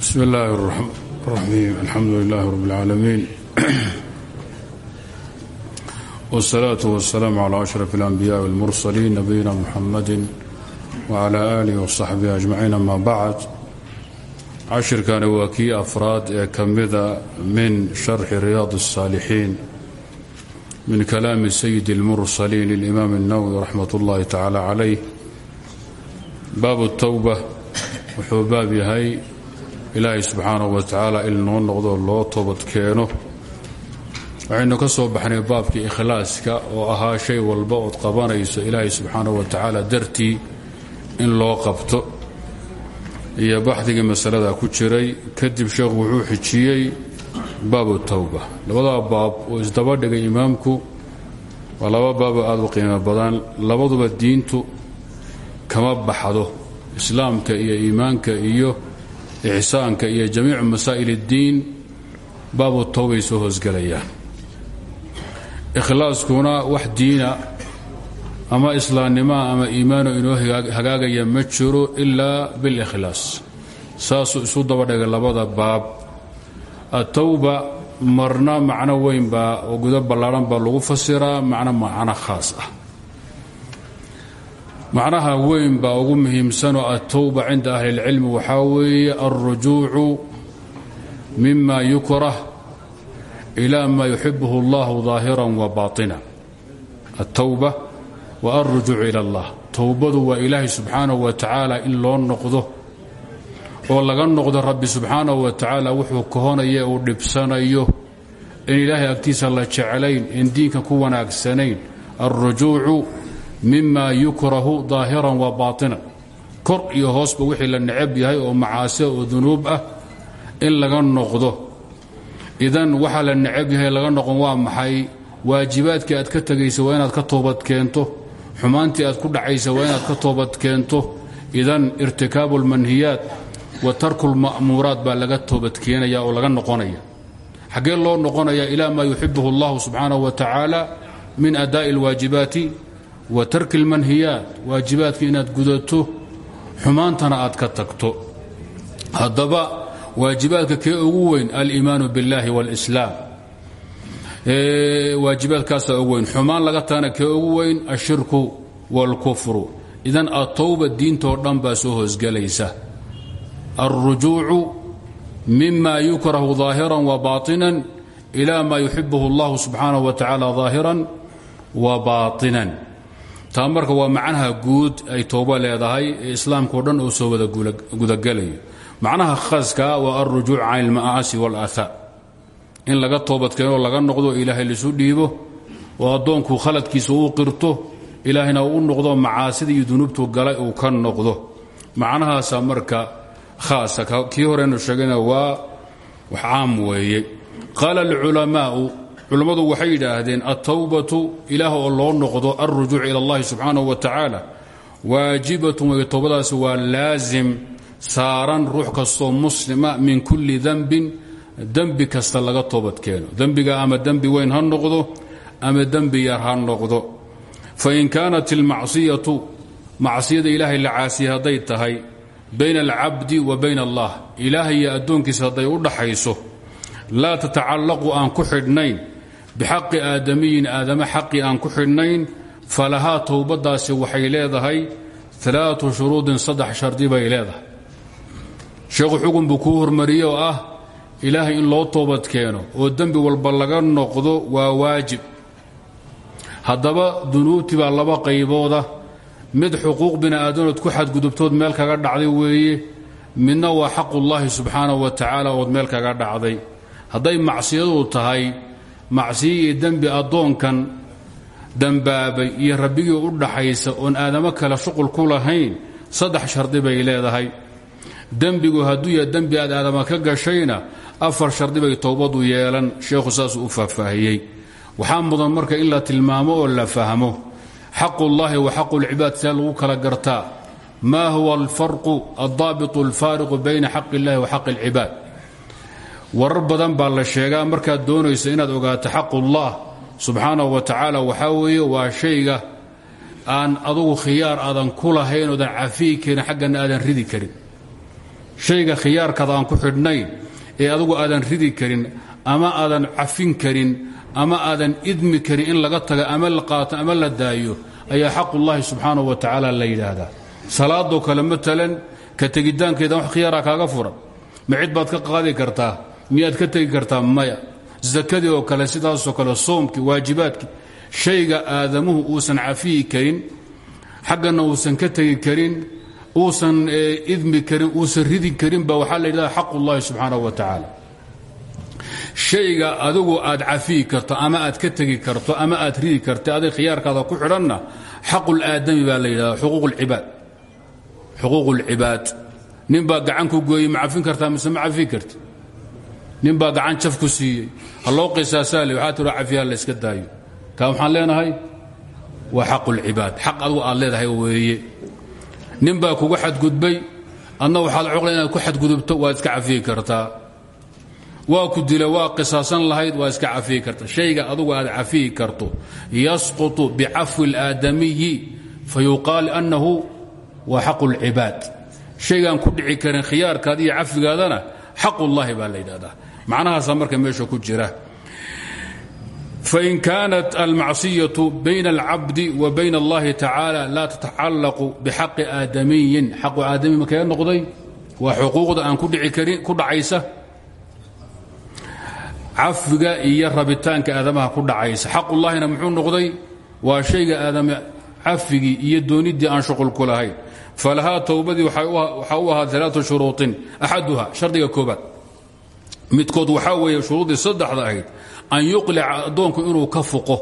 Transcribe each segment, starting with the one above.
bsm اllahi الرحيم alxamdu لlah رb العaalمين والصلاaة والسلام عlى أشرف الأنبياء والمرسلين نبيina mحamد وعlى آله وصaxبه أجمعين أma bعd cashirkani waa kii afraad ee ka mida min شharxi رyاض الصاaliحين min kalaami سيد الmرسلين للإmام النwوي رaxmaة الlahi taعالى عlيه baab التوبة wuxuu baab yahay ilaahay subxaanahu wa tacaala il noo noqdo loo toobad keeno. Waxaynu ka soo baxnay baabkii ikhlaaska oo ahaa shay walba ood qabanayso ilaahay subxaanahu wa tacaala dartii in loo qabto. Iyo baxdigii masalada ku jiray kadib sheekhu wuxuu xijiyey baabu towba labadaa baab uu isdaba dhigay imaamku waa laba baaboo aad u qiimo badan. Labaduba diintu kama baxdo islaamka iyo iimaanka iyo ixsaanka iyo jamiicu masaa'il اddiin baabu towbay soo hoosgelayaan. ikhlaaskuna wax diina ama islaamnimaa ama iimaano inoo hagaagaya ma jiro ilaa biاlikhlaas saasuu isu daba dhigay labada baab. atowba marna macno weyn baa oo gudo ballaadhan baa lagu fasiraa macno macno khaas ah macnaha weyn baa ugu muhiimsanoo atowba cinda ahli اlcilmi waxaa weeye alrujuucu mima yukrah ila ma yuxibuhu اllahu ظaahira wa baطina atowba wa alrujuuc ila اllah towbadu waa ilaahay subxaanahu wa tacaala in loo noqdo oo laga noqdo rabbi subxaanahu wa tacaala wuxuu kahonaya uu dhibsanayo in ilaahay agtiisa la jeclayn in diinka ku wanaagsanayn alrujuucu mima yukrahu daahiran wa baatinan kor iyo hoosba wixii la necab yahay oo macaasida oo dunuub ah in laga noqdo idan waxaa la necab yahay laga noqon waa maxay waajibaadkii aad ka tegaysa waa inaad ka toobad keento xumaantii aad ku dhacaysa waa inaad ka toobad keento idan irtikaabu اlmanhiyaat wa tarku اlma'muuraat baa laga toobad keenaya oo laga noqonaya xaggee loo noqonaya ila ma yuxibuhu اllahu subxaanaه wa tacaala min adaaءi اlwaajibaati wa tarki اlmanhiyaat waajibaadka inaad gudato xumaantana aad ka tagto haddaba waajibaadka kee ugu weyn aliimaanu biاllahi wاlslaam waajibaadkaasaa ugu weyn xumaan laga tagana kee ugu weyn ashirku wاlkufru idan atowba diintoo dhan baa soo hoosgelaysa alrujuucu mima yukrahu ظaahira wa baطinan ila ma yuxibuhu اllahu subxaanaه wa tacaala ظaahiran wa baطinan taa marka waa macnaha guud ay towba leedahay ee islaamkao dhan oo soo wada gudagelayo macnaha khaaskaa waa alrujuuc can ilma'aasi wاlaahaa in laga toobadkeeno laga noqdo ilaahay lisu dhiibo oo addoonku khaladkiisa uu qirto ilaahayna uu noqdo macaasida iyo dunuubtu galay uu ka noqdo. Macnahaasa marka khaasa kii horeynu sheegayna waa wax caam weeye. Qaala alculamaau culammadu waxay yidhaahdeen altowbatu ilaah oo loo noqdo alrujuuc ila اllahi subxaanaه wa tacaala waajibatun wey towbadaasi waa laasim saaran ruux kastoo muslima min kulli dembin dembi kasta laga toobad keeno. Dembiga ama dembi weyn ha noqdo ama dembi yar ha noqdo. Fain kaanat ilmacsiyatu macsiyada ilaahay la caasiye hadday tahay bayna alcabdi wa bayna allah ilaahay iyo addoonkiisa hadday u dhaxayso laa tatacallaqu aan ku xidhnayn bixaqi aadamiyin aadame xaqii aan ku xidhnayn falahaa towbadaasi waxay leedahay alaatu shuruudin saddex shardi bay leedahay sheekhu xugun buu kuu hormariyey oo ah ilaahay in loo toobad keeno oo dembi walba laga noqdo waa waajib haddaba dunuubtii laba qaybooda mid xuquuq bini aadanood ku xadgudubtood meel kaga dhacday weeye midna waa xaqullaahi subxaanahu wa tacaala ood meel kaga dhacday hadday macsiyadu tahay macsiyo iyo dembi addoonkan dembaabay iyo rabbigii u dhaxaysa oon aadamo kale shuqul ku lahayn saddex shardi bay leedahay. Dembigu hadduu yaha dembi aad aadama ka gashayna afar shardi bay towbadu yeelan sheekhu saasuu u faahfaahiyey. Waxaa mudan marka in la tilmaamo oo la fahmo. Xaqullaahi wa xaqulcibaad see lagu kala gartaa. Maa huwa alfarqu aldaabitu alfaariqu bayna xaqi illahi wa xaqi alcibaad warar badan baa la sheegaa. Markaad doonayso inaad ogaato xaqullah subxaanahu wa tacaala waxaa weeye waa shayga aan adugu khiyaar aadan ku lahayn oodan cafiyi karin xaggana aadan ridi karin. Shayga khiyaarkaada aan ku xidhnayn ee adugu aadan ridi karin ama aadan cafin karin ama aadan idmi karin in laga taga ama la qaato ama la daayo ayaa xaqullaahi subxaanahu wa tacaala la yidhaahdaa. Salaadoo kale matalan ka tegitaankeeda wax khiyaaraa kaaga furan. Ma cid baad ka qaadi kartaa miyaad ka tegi kartaa maya. Sakadii oo kale sidaasoo kale soomkii waajibaadkii shayga aadamuhu uusan cafiyi karin xaggana uusan ka tegi karin uusan idmi karin uusan ridi karin ba waxaa la yidhahda xaqullaahi subxaanahu wa tacaala. Shayga adigu aad cafiyi karto ama aad ka tegi karto ama aad ridi karta aday khiyaarkaada ku xidhanna xaqulaadami baa la yidhahda xuquuqulcibaad xuquuqulcibaad nin baa gacan ku gooyey ma cafin kartaa mise ma cafin nin baa gacan jaf ku siiyey. Ha loo qisaasaale waxaa tiro la yska daayo. Kaa waxaan leenahay waa xaqulcibaad xaq adigu aad weeye. Nin baa kugu xadgudbay adna waxaad cuqla inaad ku xadgudubto waad iska cafiyi kartaa. Waa ku dila waa qisaasan lahayd waa iska cafiyi karta shayga adugu aad cafiyi karto. Yasqutu bicafwi اlaadamiyi fayuqaal annahu waa xaqu اlcibaad shaygaan ku dhici karin khiyaarkaada iyo cafigaadana xaqullahi baa macnahaasaa marka meesha ku jira fain kaanat almacsiyaةu bayna اlcabdi wa bayna اllahi tacaala laa tatacallaqu bixaqi aadamiyin xaqu aadami makee noqday waa xuquuqda aan ku dhici karin ku dhacaysa cafiga iyo rabitaanka aadamaha ku dhacaysa xaqullahina muxuu noqday waa shayga aadame cafigii iyo dooniddii aan shuqul ku lahayn falahaa towbadii waxaa u ahaa alaau shuruuطin axaduha shardiga koobaad midkood waxaa weeye shuruuddii saddexda ahayd an yuqlica addoonku inuu ka fuqo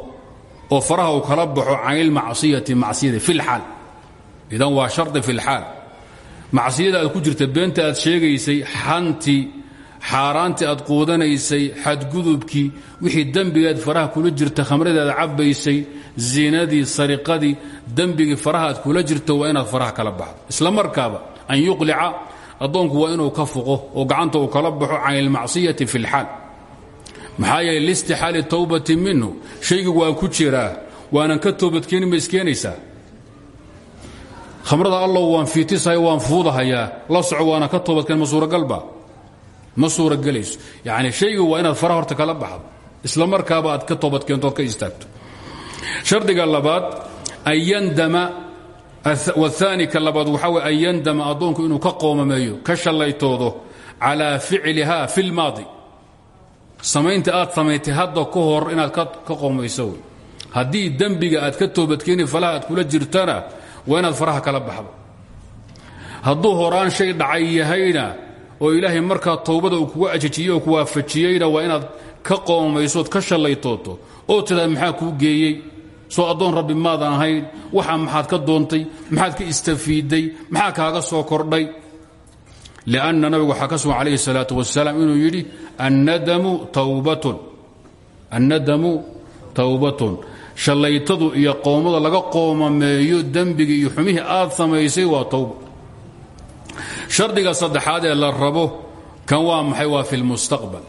oo faraha uu kala baxo can ilmacsiyati macsiyada fi lxaal idan waa shardi fi lxaal macsiyada aad ku jirta beenta aad sheegaysay xantii xaaraantii aad quudanaysay xadgudubkii wixii dembigaad faraha kula jirta khamradii aad cabbaysay zinadii sariqadii dembigii faraha kula jirta waa inaad faraha kala baxdo. Isla markaaba an yuqlica addoonku waa inuu ka fuqo oo gacanta uu kala baxo can ilmacsiyati fi lxaal maxaa yeele liistixaali minhu shaygu waa ku jiraa waanan ka toobadkeeni ma iskeenaysaa? Khamrada allow waan fiitisahay waan fuudahayaa la soco waana ka toobadkeen ma suuragalba? Ma suuragelayso. Yani shaygu waa inaad faraha horta kala baxdo isla markaaba aad ka toobadkeentood ka istaagto. Shardiga labaad an yandama waani ka labaad waxaa wey an yandama addoonku inuu ka qoomameeyo ka shallaytoodo calaa ficliha fi lmaadi samaynta aad samaysay hadda ka hor inaad ka qoomayso haddii dembiga aad ka toobadkeeni falaha aad kula jirtana waa inaad faraha kala baxdo. Hadduu horaan shay dhacay yahayna oo ilaahay markaa towbada uu kuga ajajiyey oo ku waafajiyeyna waa inaad ka qoomaysood ka shallaytooto. Oo tidhahda maxaa kuu geeyey soo addoon rabbi maadan ahayn waxa maxaad ka doontay maxaad ka istafiidday maxaa kaaga soo kordhay? Lianna nabigu waxaa ka sugan calayhi salaatu wasalaam inuu yidhi annadamu tawbatun. Annadamu tawbatun. Shallaytadu iyo qoomada laga qoomameeyo dembigii iyo xumihii aad samaysay waa towba shardiga saddexaad ee la rabo kan waa maxay? Waa fi lmustaqbal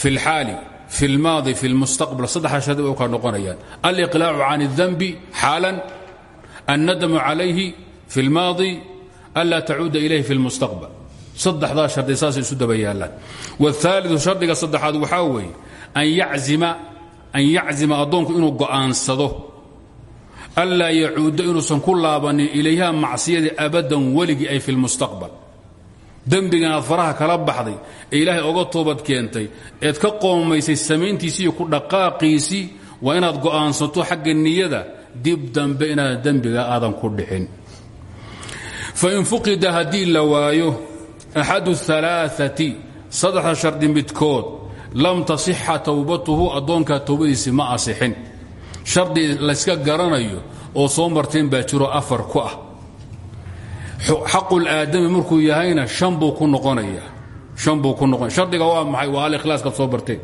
fi lxaali fi lmaadi fi lmustaqbal saddexdaa shardi bay u kala noqonayaan aliqlaacu can اdanbi xaalan annadamu calayhi fi lmaadi anlaa tacuuda ilayhi fi lmustaqbal saddexdaa shardi saasay isu daba yaallaan wاaaliu shardiga saddexaad waxaa weeye an yaczima addoonku inuu go'aansado anlaa yacuuda inuusan ku laabanin ilayha macsiyadii abadan weligii ay fi lmustaqbal dembigan aad faraha kala baxday ee ilaahay oga toobad keentay eed ka qoomaysay samayntiisii iyo ku dhaqaaqiisii waa inaad go'aansato xagga niyada dib dambe inaadan dembiga aadan ku dhicin. Fain fuqida haddii la waayo axadu alaaati saddexda shardi midkood lam tasixa towbatuhu addoonkaa towbadiisi ma asixin. Shardi layska garanayo oo soo marteen baa jiro afar ku ah xaqulaadami markuu yahayna an ku noqonaya. An ku noqonaya shardiga waa maxay? Waa alikhlaaskaad soo barteen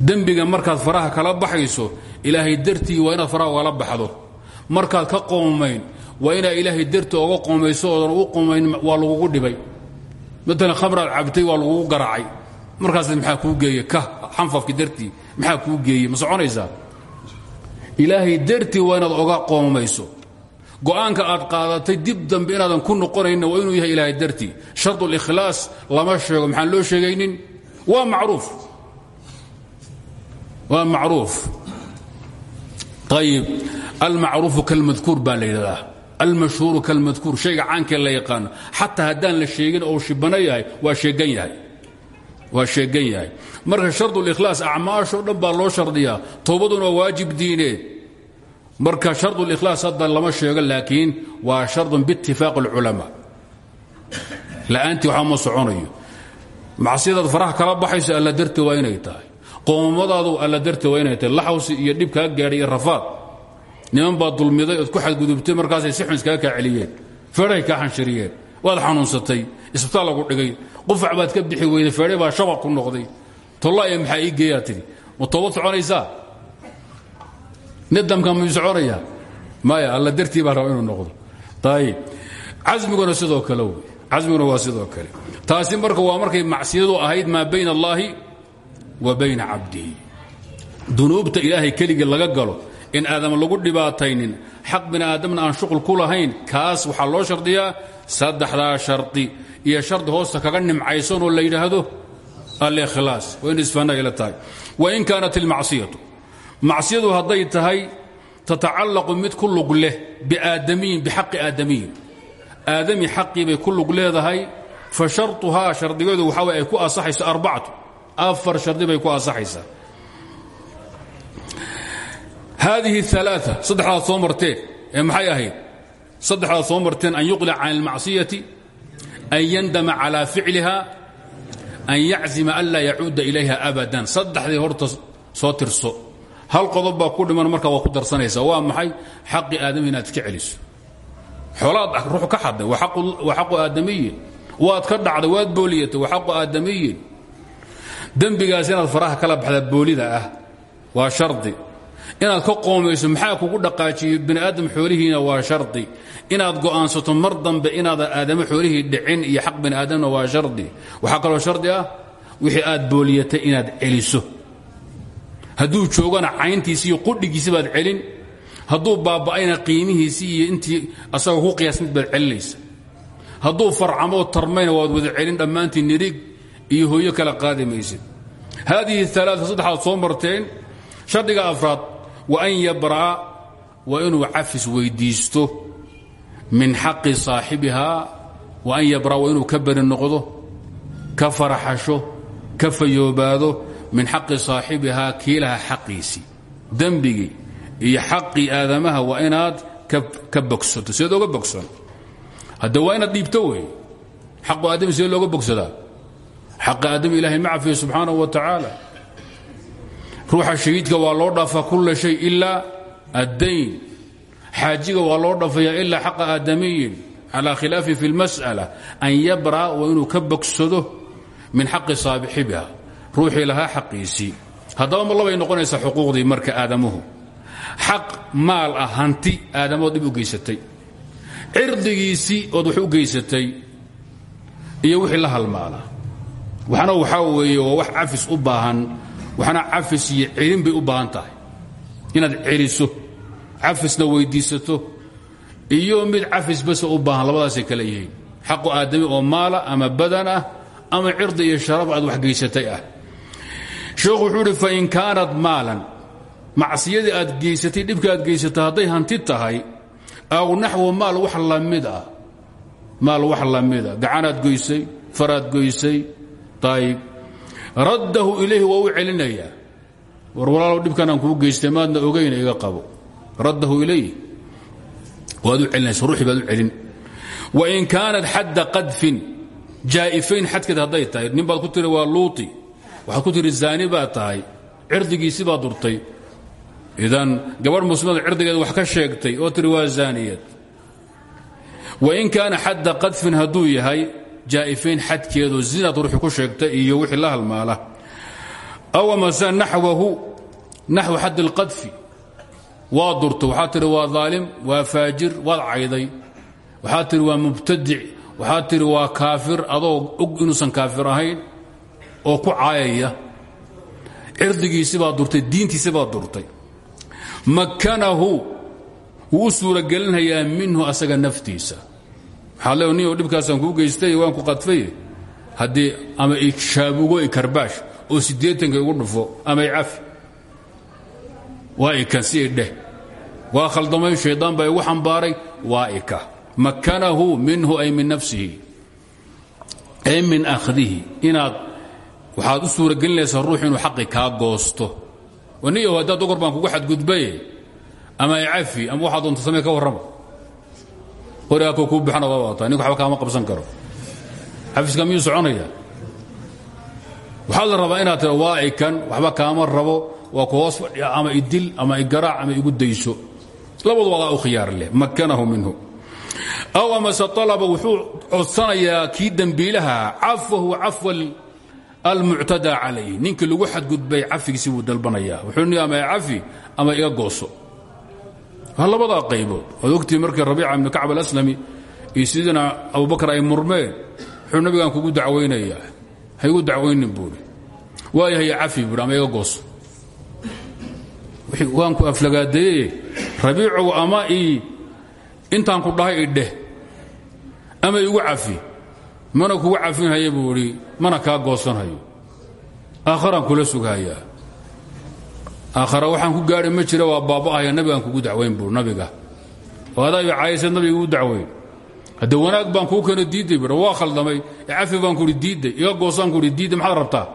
dembiga markaad faraha kala baxayso ilaahay dartii waa inaad faraha ugala baxdo. Markaad ka qoomayn waa inaad ilaahay dartii oga qoomayso oodan u qoomayn waa lagugu dhibay. Maalan khamraad cabtay waa lagugu garaacay. Markaas maxaa kuu geeye ka xanfafki dartii maxaa kuu geeye ma ilaahay dartii waa inaad oga qoomayso go'aanka aad qaadatay dib dambe inaadan ku noqonayna waa inuu yahay ilaahay dartii. Shardu likhlaas lama sheego maxaan loo sheegaynin? Waa macruuf. Waa macruuf. Ayib almacruufu kalmadkuur baa la yidhahdaa. Almashhuuru kalmadkuur shayga caankee la yaqaano. Xataa haddaan la sheegin oo shibano yahay waa sheegan yahay. Waa sheegan yahay. Marka shardulikhlaas acmaashoo dhan baa loo shardiyaa. Toobaduna waa waajib diineed marka shardulikhlaas hadda lama sheego laakiin waa shardun biitifaaq alculamaa. La'aantii waxaa ma soconayo. Macsiyadaad faraha kala baxayso alla darti waa inay tahay. Qoomamadaadu alla darti waa inay tahay. Laxawsi iyo dhib kaa rafaad. Niman baa dulmiday ood ku xadgudubtay markaasay si xun iskaga kaa celiyeen feedhay kaa xanshiriyeen. Waad xanuunsatay. Isbitaal lagu dhigay. Qufac baad ka bixi weyday. Feedhay baa shabaq ku noqday. Tollaaya maxaa ii geeyaa nidamka muu soconaya maya alla dartii baa raba inuu noqdo. Ayib camiguna sidoo kale camiguna waa sidoo kale. Taasi marka waa markay macsiyadu ahayd maa bayna allaahi wa bayna cabdihi. Dunuubta ilaahay keligii laga galo in aadama lagu dhibaataynin xaq bini aadamna aan shuqul ku lahayn kaas waxaa loo shardiyaa saddexdaa shardi. Iyo shardi hoosta kaga nimcaysanoo la yidhaahdo alikhlaas. Waa in isfaanagala tahay. Wain kaanat ilmacsiyatu macsiyadu hadday tahay tatacallaqu mid ku lug leh biaadamiyin bixaqi aadamiyin. Aadami xaqii bay ku lug leedahay fa sharuhaa shardigeedu waxaa way ay ku asaxayso arbacatu. Afar shardi bay ku asaxaysaa haadihi aaaa saddexdaad soo marteen ee maxay ahayd? Saddexdaad soo marteen an yuqlic can اlmacsiyati an yandama calى ficliha an yaczima an laa yacuuda ilayha abadan. Saddexdii horta soo tirso hal qodob baa ku dhiman markaa waa ku darsanaysa waa maxay? Xaqi aadami inaad iska celiso. Xoolaad ruux ka xaday waa xaqu aadamiyin waad ka dhacday waad booliyatay. Waa xaqu aadamiyin dembigaas inaad faraha kala baxda boolida ah waa shardi. Inaad ka qoomayso maxaa kugu dhaqaajiyey? Bini aadam xoolihiina waa shardi. Inaad go'aansato mar dambe inaadan aadamo xoolihii dhicin iyo xaq bini aadamna waa shardi. Waxaa kaloo shardi ah wixii aad booliyatay inaad celiso hadduu joogana cayntiisi iyo qudhigiisi baad celin hadduu baaba'ayna qiimihiisii iyo intii asagoo ku qiyaasmid baad celinaysa. Hadduu farcamoo tarmayna waad wada celin dhammaantii nirig iyo hooyo kala qaadi maysid. Haadihi alaaa saddexaad soo marteen shardiga afraad wa an yabra'a waa inuu cafis weyddiisto min xaqi saaxibihaa wa an yabra'a waa inuu ka beri noqdo ka faraxasho ka fayoobaado min xaqi saaxibihaa kiilaha xaqiisii dembigii iyo xaqii aadamaha waa inaad ka bogsato seed oga bogsan. Hadda waa inaad dhiibto wey. Xaqu aadami see looga bogsadaa. Xaqi aadami ilaahay ma cafiyo subxaanahu wa tacaala. Ruuxa shahiidka waa loo dhaafaa kulla shay ilaa addayn. Xaajiga waa loo dhafayaa ilaa xaqa aadamiyin. Calaa khilaafi fi اlmas'ala an yabra waa inuu ka bogsado min xaqi saaxibiha ruuxii lahaa xaqiisii haddaba ma labay noqonaysaa xuquuqdii marka aadamuhu. Xaq maal ah hanti aadamood dhib u geysatay. Cirdigiisii ood wax u geysatay iyo wixii la halmaala. Waxna waxaa weeye waa wax cafis u baahan waxna cafis iyo celin bay u baahan tahay. Inaad celiso cafisna weyddiisato iyo mid cafis basa u baahan labadaasay kale yihiin. Xaqu aadami oo maala ama badan ah ama cirdi iyo sharaf aad wax geysatay ah sheekhu wuxuu idhi fain kaanat maalan macsiyadii aad geysatay dhibka aad geysatay hadday hanti tahay aw naxwu maal wax la mid ah maal wax lamida gacanaad goysay faraad goysay ayb raddahu ilayhi waa u war walaalow dhibkanaan kuu geystay maadna ogayna iga qabo. Raddahu ilayh waad u celinaysa ruuxii baad u celin. Wain kaanat xadda qadfin jaa'ifayn xadkeed hadday tahay nin baad ku tiri waa luuti waxaad ku tiri zaani baad tahay cirdigiisi baad durtay. Idan gabadh muslimada cirdigeeda wax ka sheegtay oo tiri waa zaaniyad. Wain kaana xadda qadfin hadduu yahay jaa'ifayn xadkeedu zinaad ruuxii ku sheegtay iyo wixii la halmaala. Aw amase naxwahu naxwu xadd اlqadfi waa durto waxaad tihi waa daalim waa faajir waad cayday. Waxaad tihi waa mubtadic. Waxaad tihi waa kaafir adoo og inuusan kaafir ahayn oo ku caayaya. Cirdigiisi baad durtay diintiisi baad durtay. Makkanahu wuu u suuragelinhayaa minhu asaga naftiisa. Waxaad le nin dhibkaasaan kuu geystay waan ku qadfay. Haddii ama ishaabugo i karbaash oo siddeetanka igu dhufo ama icafi waa ikan si idheh waa khaldamay shaydaan baa igu xambaaray waa ika makanahu minhu ay min nafsihi ay min akhdihi. Inaad waxaad u suuragelinaysaa ruux inuu xaqi kaa goosto. Waniyow haddaad ogor baan kugu xadgudbaye. Ama icafi ama waxaa doonta samee ka warrama qorigaako kuu bixana waa wataa ninku waxba kaama qabsan karo. Xafiiska miyuu soconaya? Waxaa la rabaa inaad tira waa ikan waxba kaama rabo waa ku hoos fadhiya ama idil ama igaraac ama igu dayso. Labadu wadaa u khiyaar leh makanahu minhu. Aw amase alaba wuxuu codsanayaa kii dembiilaha cafahu cafwa almuctadaa calayh ninkii lagu xadgudbay cafigiisi buu dalbanayaa. Wuxuu ama cafi ama iga gooso. Waa labadaa qaybood. Waad ogtii markii rabiica ibni kacb alaslami iyo sidina abubakar ay murmeen wuxuu nabigaan kugu dacwaynayaa ha igu dacwaynin buuri waayahay cafi buuri ama iga gooso. Waan ku aflagaadeeye rabiicow ama intaan ku dhahay idheh ama igu cafi mana kugu cafinhaya buu idhi mana kaa goosanhayo aakharaan kula sughayaa aakhara waxaan ku gaari ma jira waa baaba'ahaya nabigaan kugu dacwayn buu nabiga. Oo adaa caayasad nabiga igu dacwayn hadde wanaag baan kuu keeno diidday bu waa khaldamay. Cafi baan kuhi diidday iga goosaan kuhi diidday maxaad rabtaa?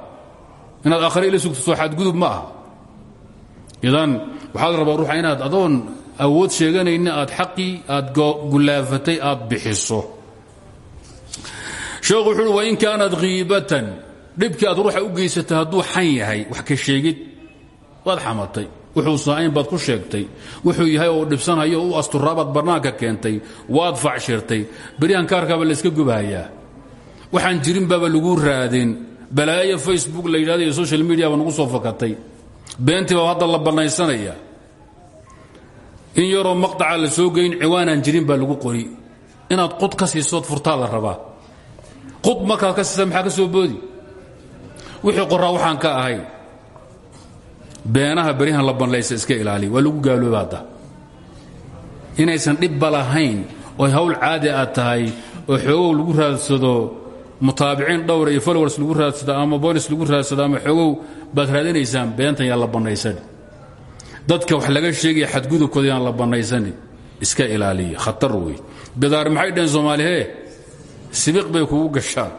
Inaad aakhare ila sugto soo xadgudub ma aha. Idan waxaad rabaa ruuxa inaad adoon awood sheeganayna aad xaqii aad gulaafatay aad bixiso sheekhu wuxu uhi wain kaanat khiibatan dhibkii aad ruuxa u geysatay hadduu xan yahay wax ka sheegid. Waad xamatay. Wuxuu saain baad ku sheegtay. Wuxuu yahay oo dhibsanhayo u asturaabaad bannaanka keentay. Waad facshirtay. Beryahan kaarkaaba layska gubhayaa waxaan jirin baaba lagu raadin. Balaayo facebook la yidhahdo iyo social mediaba nagu soo fakatay. Beentii baa hadda la bannaysanaya in yaroo maqطaca la soo geyn ciwaanaan jirin baa lagu qori. Inaad qud ka siisood furtaa la rabaa qud markaad ka siisa maxaa ka soo boodi? Wixii qoraa waxaan ka ahayn beenaha beryahan la banlaysa iska ilaaliya waa lagu gaalooba inaysan dhibba lahayn oo hawl caadi aad tahay oo xoogow lagu raadsado mutaabiciin dhowra iyo followers lagu raadsado ama bolis lagu raadsado ama xoogow baad raadinaysaan beentan yaan la dadka wax laga sheegaya xadgudubkooda yaan la iska ilaaliya khatar wey bidaar maxay dhaheen soomaalihee sibiq bay kugu gashaan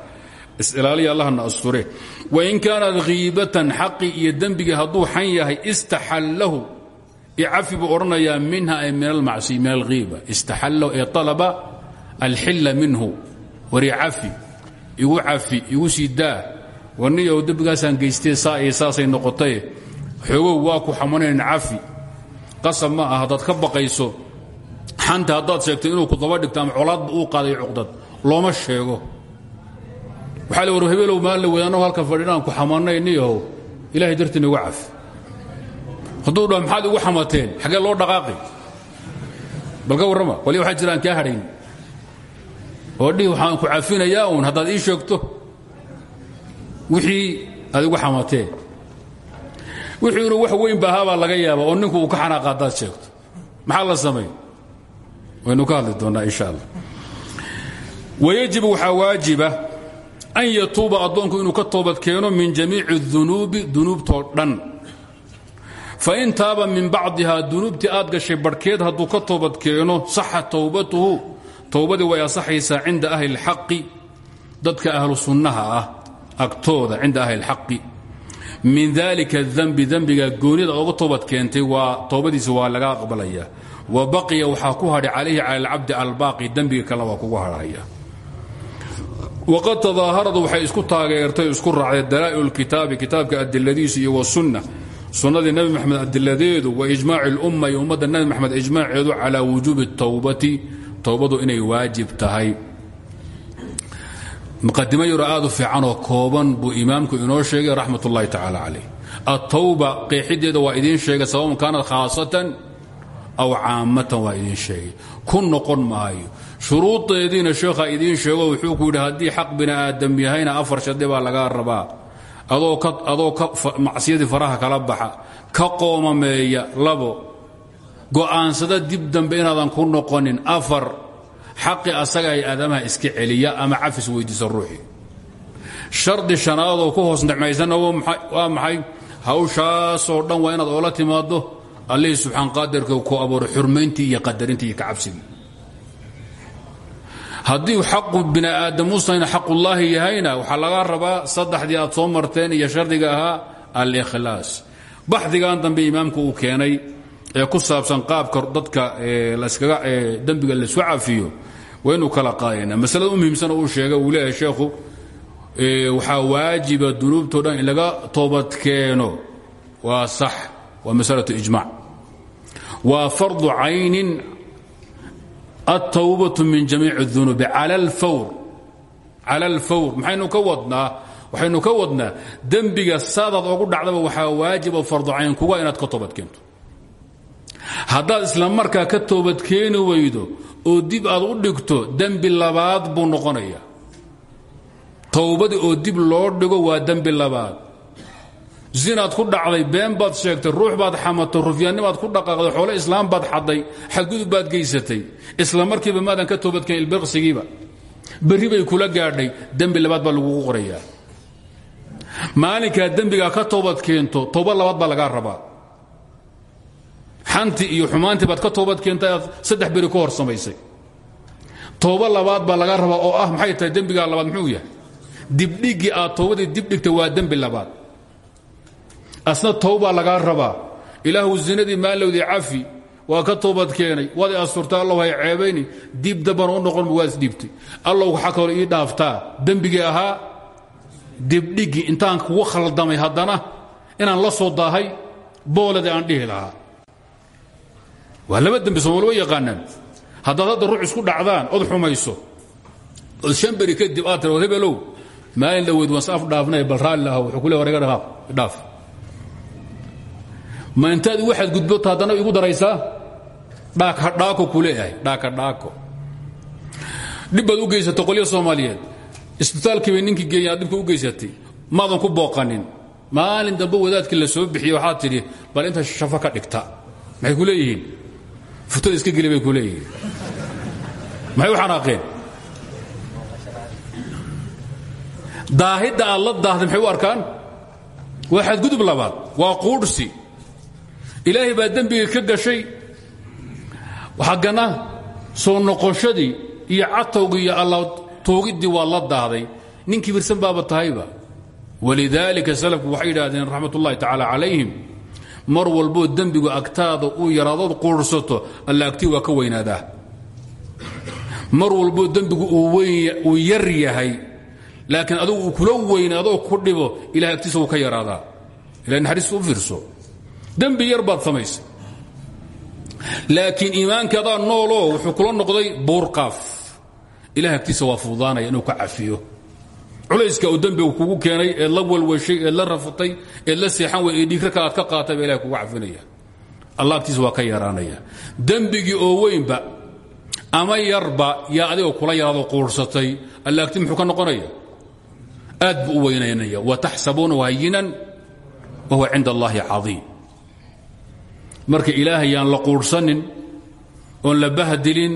isilaaliya allahna asture wain kaanat khiibatan xaqi iyo dembigii hadduu xan yahay istaxallahu. Icafi buu minha ay min almacsi min alghiiba. Istaxallahu ee alaba alxilla minhu. Wari cafi igu cafi igu sii daa. Warniyow dembigaasaan geystee saa iyo saasay noqotay. Xoogow waa ku xamanayn cafi. Qasab ma ka baqayso. Xanta haddaad sheegto inuu ku daba dhigto uu qaaday cuqdad looma sheego. Waxaa la war hebelow maan la wadaannahu halka fadhinaan ku xamanay niyahow ilahay dartiina igu cafi hadduu dhaho maxaad igu xamateen? Xaggee loo dhaqaaqi bal ka warrama wali waxaa jiraan kaa hadhayn. Waxaan ku cafinayaa uun haddaad ii sheegto. Wixii aad igu xamateen. Inuu wax weyn baahaabaa laga yaaba oo ninku uu ka xanaaqa haddaad sheegto. Maxaa la samay waynu ka hadli doonnaa insha allah wayajibu waxaa waajiba an yatuuba addoonku inuu ka toobadkeeno min jamiici dunuubi dunuubtoo dhan. Fain taaba min bacdihaa dunuubtii aad gashay barhkeed hadduu ka toobadkeeno saxa towbatuhu towbadii way asaxaysaa cinda ahli اlxaqi dadka ahlu sunnaha ah agtooda cinda ahli اlxaqi min dalika dembi dembiga goonida oga toobad keentay waa towbadiisa waa laga aqbalaya. Wa baqiya waxaa ku hadhay calayhi cala alcabdi waqad tadaaharad waxay isku taageertay o isku raacday dalaa'il kitaabi kitaabka adiladiisu iyo wasunna sunnadii nebi maxamed adiladeedu wa ijmaaci اlumma iyo ummadda nebi maxamed ijmaaceedu calaa wujuubi towbati towbadu inay waajib tahay muqadimo yaro aad u fiicanoo kooban buu imaamku inoo sheegay raxmat ullahi tacaala calayh atawba qeexideeda waa idiin sheegay sababan kaanat khaasatan aw caamatan waa idiin sheegay ku noqon maayo shuruudeediina sheekha idiin sheego wuxuu ku yidhi haddii xaq bini aadam yahayna afar shadi baa lagaa rabaa adoo macsiyadii faraha kala baxa ka qoomameeya labo go'aansada dib dambe inaadan ku noqonin afar xaqi asaga ay aadamaha iska celiya ama cafis weydiisa ruuxii shardi shanaadoo ku hoos nicmaysanna waa maxay hawshaasoo dhan waa inaad oola timaaddo allihii subxaan qaadirka ku abuuro xurmayntii iyo qadarintii iyo kacabsigii haddii xaqu bini aadamuusan xaqullaahi yahayna waxaa laga rabaa saddexdii aad soo marteen iyo shardiga ahaa al-ikhlaas. Baxdigan dambe imaamku uu keenay ee ku saabsan qaabka dadka dembiga la isku cafiyo waynu kala qaadayna masalada u muhiimsan uu sheegay uu leeyahay sheekhu waxaa waajiba dunuubtao dhan in laga toobadkeeno waa sax waa masalatu ijmac waa fardu caynin altawbatu min jamiic maxaynu ka wadnaa waxaynu ka wadnaa dembiga saadaad ogu dhacdaba waxaa waajiba fardu cayn kuga inaad ka toobadkeento haddaad isla markaa ka toobadkeeni weydo oo dib aad u dhigto dembi labaad buu noqonaya towbadii oo dib loo dhigo waa dembi labaad zinaad ku dhacday been baad sheegtay ruux baad xamatay rufyaannimaad ku dhaqaaqday xoole islaam baad xadday xadgudub baad geysatay. Isla markiiba maadan ka toobadkeen ilbirqsigiiba berri bay kula gaadhay dembi labaad baa lagugu qorayaa. Maalinkaa dembigaa ka toobad keento towbad labaad baa lagaa rabaa. Xanti iyo xumaantii baad ka toobad keentay saddex beri ka samaysay. Tooba labaad baa laga rabaa oo ah maxay tahay dembigaa labaad muxuu yahay? Dibdhiggii aad toobadii dibdhigtay waa dembi labaad asna towbaa lagaa rabaa. Ilaahu zinadii maalowdii cafi waa ka toobad keenay. Waad asturta allow hay ceebayni dib dambana u noqon waad isdhiibtay allow waxaa kaloo ii dhaaftaa dembigii ahaa dibdhiggii intaan kugu khaldamay haddana inaan la soo daahay boolada aan dhihi lahaa. Waa laba dembi soomali wa yaqaanaan? Ruux isku dhacdaan ood xumayso. Ood shan beri kadib aad tira hebelow maalin dhaweyd waan saaf dhaafnay bal raalli laha wuxuu ku le dhaaf ma intaad igu xadgudbota haddana igu daraysaa? Dhaaka dhaako ku leeyahay dhaaka dhaako. Dhib baad u geysatay qolyo soomaaliyeed. Isbitaalkii bay ninkii geeya u geysatay. Maadan ku booqanin. Maalin dambe wadaadkii la soo bixiye waxaad tidhi bal inta shafo ka dhigta. Maxay ku leeyihiin? Futada iska geli bay ku leeyihiin. Maxay u xanaaqeen? Daahidda maxay u arkaan? Waa xadgudub labaad. Waa quudhsi ilaahay baa dembiga ka gashay. Haggana soo noqoshadii iyo catowgii iyo alla tuugiddii waa la daahday nin kibirsan baaba tahayba. Walidaalika salafku waxay yidhaahdeen raxmat ullahi tacaala calayhim mar walboo dembigu agtaada uu yaraadood quurhsato alla agtii waa ka weynaadaa mar walboo dembigu uu yar yahay laakiin adugu uu kula weynaadoo ku dhibo ilahay agtiisa wuu ka yaraadaa ilahay naxariista u fiirso dembi yar baad samaysay laakiin iimaankadaa nooloo wuxuu kula noqday buurqaaf ilahay agtiisa waa inuu ka cafiyo. Culayska uu kugu keenay eed la walwashay eed la rafatay eed la seexan wey ee ka qaatay baa kugu cafinaya. Allah agtiisa waa yaraanaya. Dembigii oo weynba ama yarba yaa adigoo kula yaraadoo quursatay alla agti muxuu ka noqonaya? Aad buu u weynaynaya. Wataxsabuunahu hayinan wa huwa cinda allahi cadiim marka ilaahay yaan la quurhsanin oon la bahdilin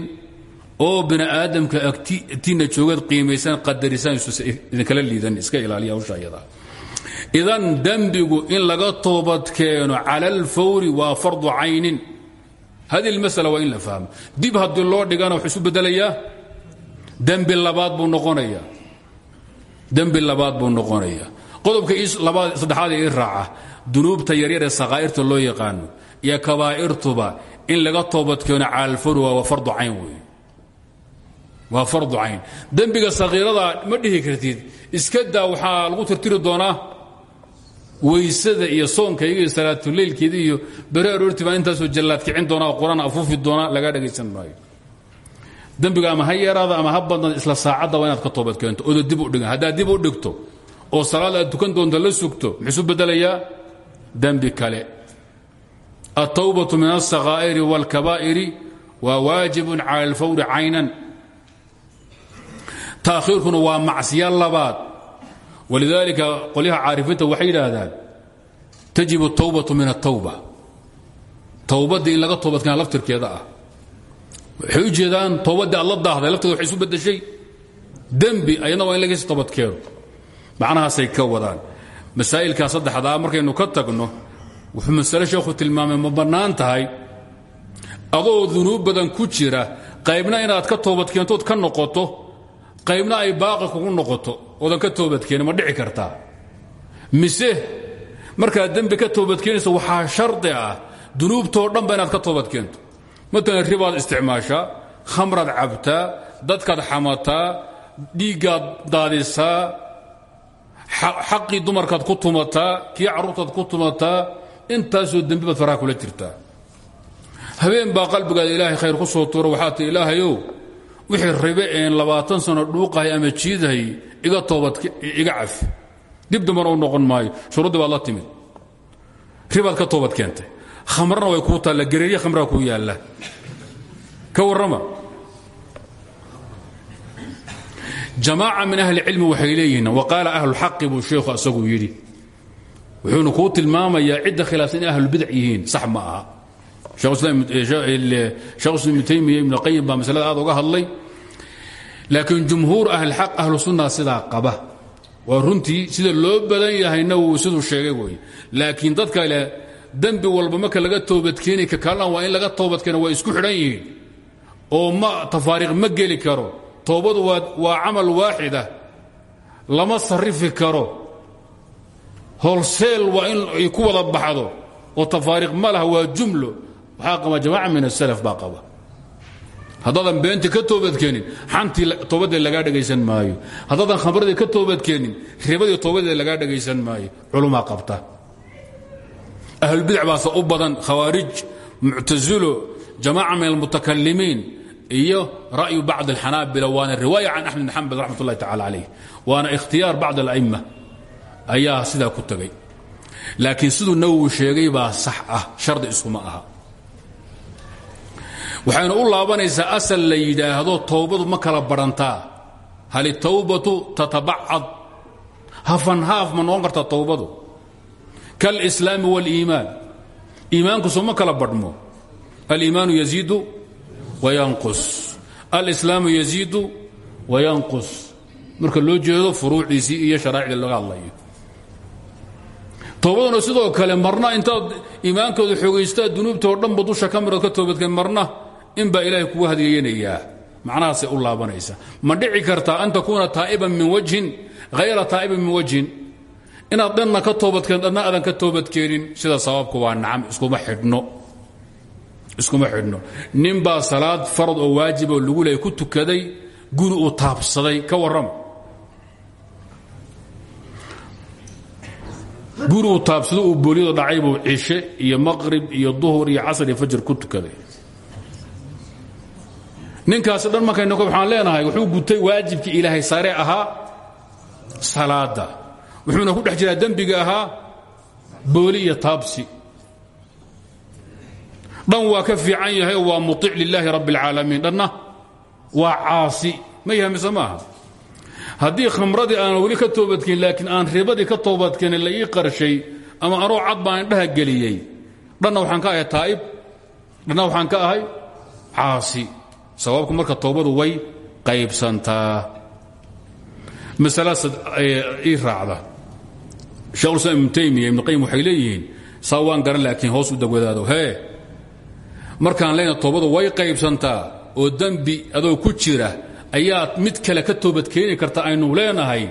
oo bini aadamka agtiinna joogaad qiimaysan qadarisaan idinkala liidan iska ilaaliya hawsha ayada. Idan dembigu in laga toobad keeno cala alfawri waa fardu caynin. Hadi اlmasala waa in la fahmo. Dib haddii loo dhigana wuxuu isu bedelayaa dembi labaad buu noqonaya. Dembi labaad buu noqonaya. Qodobka saddexaad ee raaca dunuubta yaryar ee sakhaa'irta loo yaqaano iyo kabaa'irtuba in laga toobadkeeno cala alfawri waa fardu cayn wey fardu cayn. Dembiga sakhiirada ma dhihi kartid iska daa waxaa lagu tirtiri doonaa weysada iyo soonkayga iyo salaatuleylkeeda iyo bere aroortii baan intaasoo jallaad kicin doonaa oo qur'aan doonaa lagaa dhagaysan maayo. Dembiga ama ha ama ha isla saacadda waa inaad ka toobad keento ooda dib u dhigan. Haddaad dib u dhigto oo salaad aad tukan doonto la sugto muxuusu bedelayaa dembi kale altawbatu min alsakhaa'iri wاlkabaa'iri waa waajibun cala alfawri caynan taakhiirkuna waa macsiyo labaad walidaalika qolyaha caarifiinta waxay yidhaahdaan tajib الtawbaة min الtawba towbaddii in laga toobadkeena laftirkeeda ah waxay u jeedaan towbaddii aad la daahday lafteeda waxay isu beddeshay dembi ayadna waa in lagasi toobadkeeno macnahaasay ka wadaan masaa'ilkaa saddexdaa markaynu ka tagno wuxuu masale sheekhu tilmaamay ma bannaan tahay? Adoo dunuub badan ku jira qaybna inaad ka toobadkeentood ka noqoto qaybna ay baaqi kugu noqoto oodan ka toobadkeenin ma dhici kartaa. Mise markaad dembi ka toobadkeenayso waxaa shardi ah dunuubtoo dhanba inaad ka toobadkeento. Matalan ribaad isticmaashaa khamraad cabtaa dadkaad xamataa dhiiggaad daadisaa xaqii dumarkaad ku tumataa kii carruurtaad ku tumataa intaasoo dembi baad faraha kula jirtaa. Habeen baa qalbigaada ilaahay khayr ku soo tuuro waxaa tii ilaahayow wixii ribe een labaatan sano dhuuqahay ama jiidahay iga toobad iga cafi dib dambana u noqon maayo. Shuruuddii baad la timid. Ribaad ka toobad keentay. Khamrana way kuu taalla gareerya khamraa kuu yaalla ka warrama. Jamaaca min ahli cilmi waxay leeyihiin waqaala ahlulxaqi buu sheekhu asagu yidhi wuxuuna kuu tilmaamayaa cidda khilaafsan inay ahlulbidac yihiin. Sax ma aha. Sheekh islam ibnu taymiya ibnu qayim baa masalada aad uga hadlay. Laakiin jumhuur ahlilxaq ahlu sunna sidaa qaba. Waa runtii sida loo badan yahayna wuu siduu sheegay wey laakiin dad kale dembi walba marka laga toobadkeeni ka kalena waa in laga toobadkeena waa isku xidhan yihiin. Oo ma tafaariiq ma geli karo. Toobadu waa camal waaxida. Lama sarifi karo holseel waa in ay ku wada baxdo oo tafaariiq ma waa jumlo. Waxaa qaba jamaaca min asalaf baa qaba. Haddaadan beentii ka toobadkeenin xantii toobadee lagaa dhegaysan maayo. Haddaadan khamradii ka toobadkeenin ribadii toobadee lagaa dhegaysan maayo. Culumaa qabta. Ahlulbidac baase u badan khawaarij muctasilo jamaaca min almutakalimiin iyo ra'yu bacd alxanaabila waana riwaaya can axmed bn xambal raxmat ullahi tacala calayh. Waana ikhtiyaar bacd ala'imma ayaa sidaa ku tegay laakiin siduu nawowi sheegay baa sax ah shardi iskuma aha. Waxaynu u laabanaysaa asal la yidhaahdo towbadu ma kala badhantaa hal itawbatu tatabacad hafan haaf ma noqon kartaa towbadu kalislaami wاliimaan iimaanku soo ma kala badhmo. Aliimaanu yaziidu wayanqus alislaamu yaziidu wayanqus marka loo jeedo furuuciisii iyo sharaa'icdii laga hadlayo toobaduna sidoo kale marna intaad iimaankooda xoogaystaad dunuubtao dhanba dusha ka mirood ka toobadkeen marna in baa ilaahay kugu hadiyeynayaa macnahaasay u laabanaysa ma dhici kartaa an takuuna taa'iban min wajhin hayra taa'iban min wajhin. Inaad dhanna ka toobadkeen dhanna aadan ka toobadkeenin sida sababku waa nacam iskuma xidhno. Iskuma xidhno. Nin baa salaad farad oo waajib oo lagu leeyay ku tukaday guri uu taabsaday ka warram guri uu taabsado uu booliyada dhacay buu cishe iyo maqrib iyo duhur iyo casr iyo fajr ku tukaday. Ninkaasi dhan markaynu waxaan leenahay wuxuu gutay waajibkii ilaahay sare ahaa salaada wuxuuna ku dhex jiraa dembiga ahaa booli iyo taabsi. Dhan waa ka fiican yahay waa muic lilaahi rabb اlcaalamiin dhanna waa caasi. Ma yahay mise maaha haddii khamradii aan weli ka toobadkeen laakiin aan ribadii ka toobadkeenin la ii qarshay ama anoo cad baan indhaha geliyey dhanna waxaan ka ahay taa'ib dhanna waxaan ka ahay caasi. Sababku marka toobadu way qaybsantaa. Masala ii raacda. Shekhulislaam ibnu taymiya ibnu qayim waxay leeyihiin garan laakiin hoos u dagwadaado hee markaan leyna toobadu way qaybsantaa oo dembi adoo ku jira ayaad mid kale ka toobadkeeni karta aynu leenahay.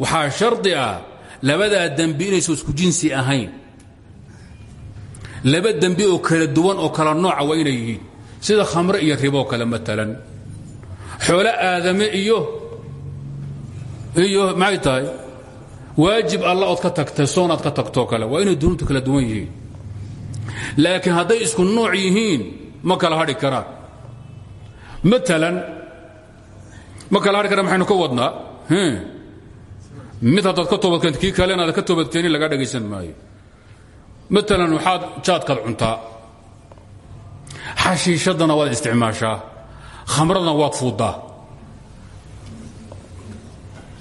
Waxaa shardi ah labadaa dembi inaysan isku jinsi ahayn. Laba dembi oo kala duwan oo kala nooca waa inay yihiin. Sida khamre iyo riboo kale maalan xoolo aadame iyo iyo maxay tahay? Waajib alla ood ka tagtay soonaad ka tagtoo kale. Waa inay dunuubtu kala duwan yihiin. Laakiin hadday isku nooc yihiin ma kala hadhi karaan. Maalan ma kala hadhi karaan maxaynu ka wadnaa? Mid haddaad ka toobadkeento kii kalena aad ka toobadkeenin laga dhagaysan maayo. Maalan waxaad jaadkaad cuntaa. Xashiishaddana waad isticmaashaa. Khamradana waad fuuddaa.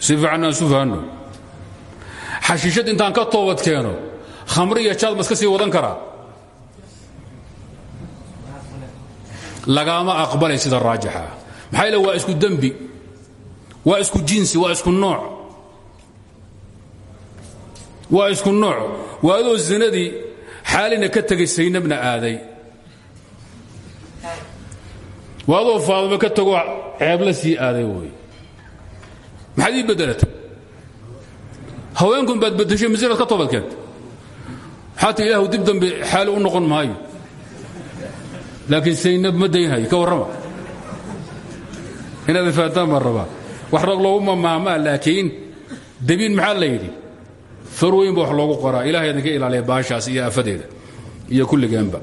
Si fiican aan su fahanno. Xashiishad intaan ka toobad keeno khamri iyo jaad ma iska sii wadan karaa? Lagaama aqbalay sida raajixa. Maxaa yeele waa isku dembi waa isku jinsi waa isku nooc. Waa isku nooc. Waa adoo zinadii xaalina ka tegay saynabna aaday. Waa adoo faadimo ka tago ceebla sii aaday wey maxaad ii beddelatay? Haweenkun baad beddeshay ka toobad keenta maxaa ti ilaahu dib dambe xaali u noqon maayo. Laakiin saynab ma ka warrama. Inaad ifaataan baan wax rag looguma maamaa laakiin dabiin maxaa la yidhi? Far weyn ba wax loogu qoraa. Ilahay idinka ilaaliya baashaas iyo aafadeeda iyo kulligeenba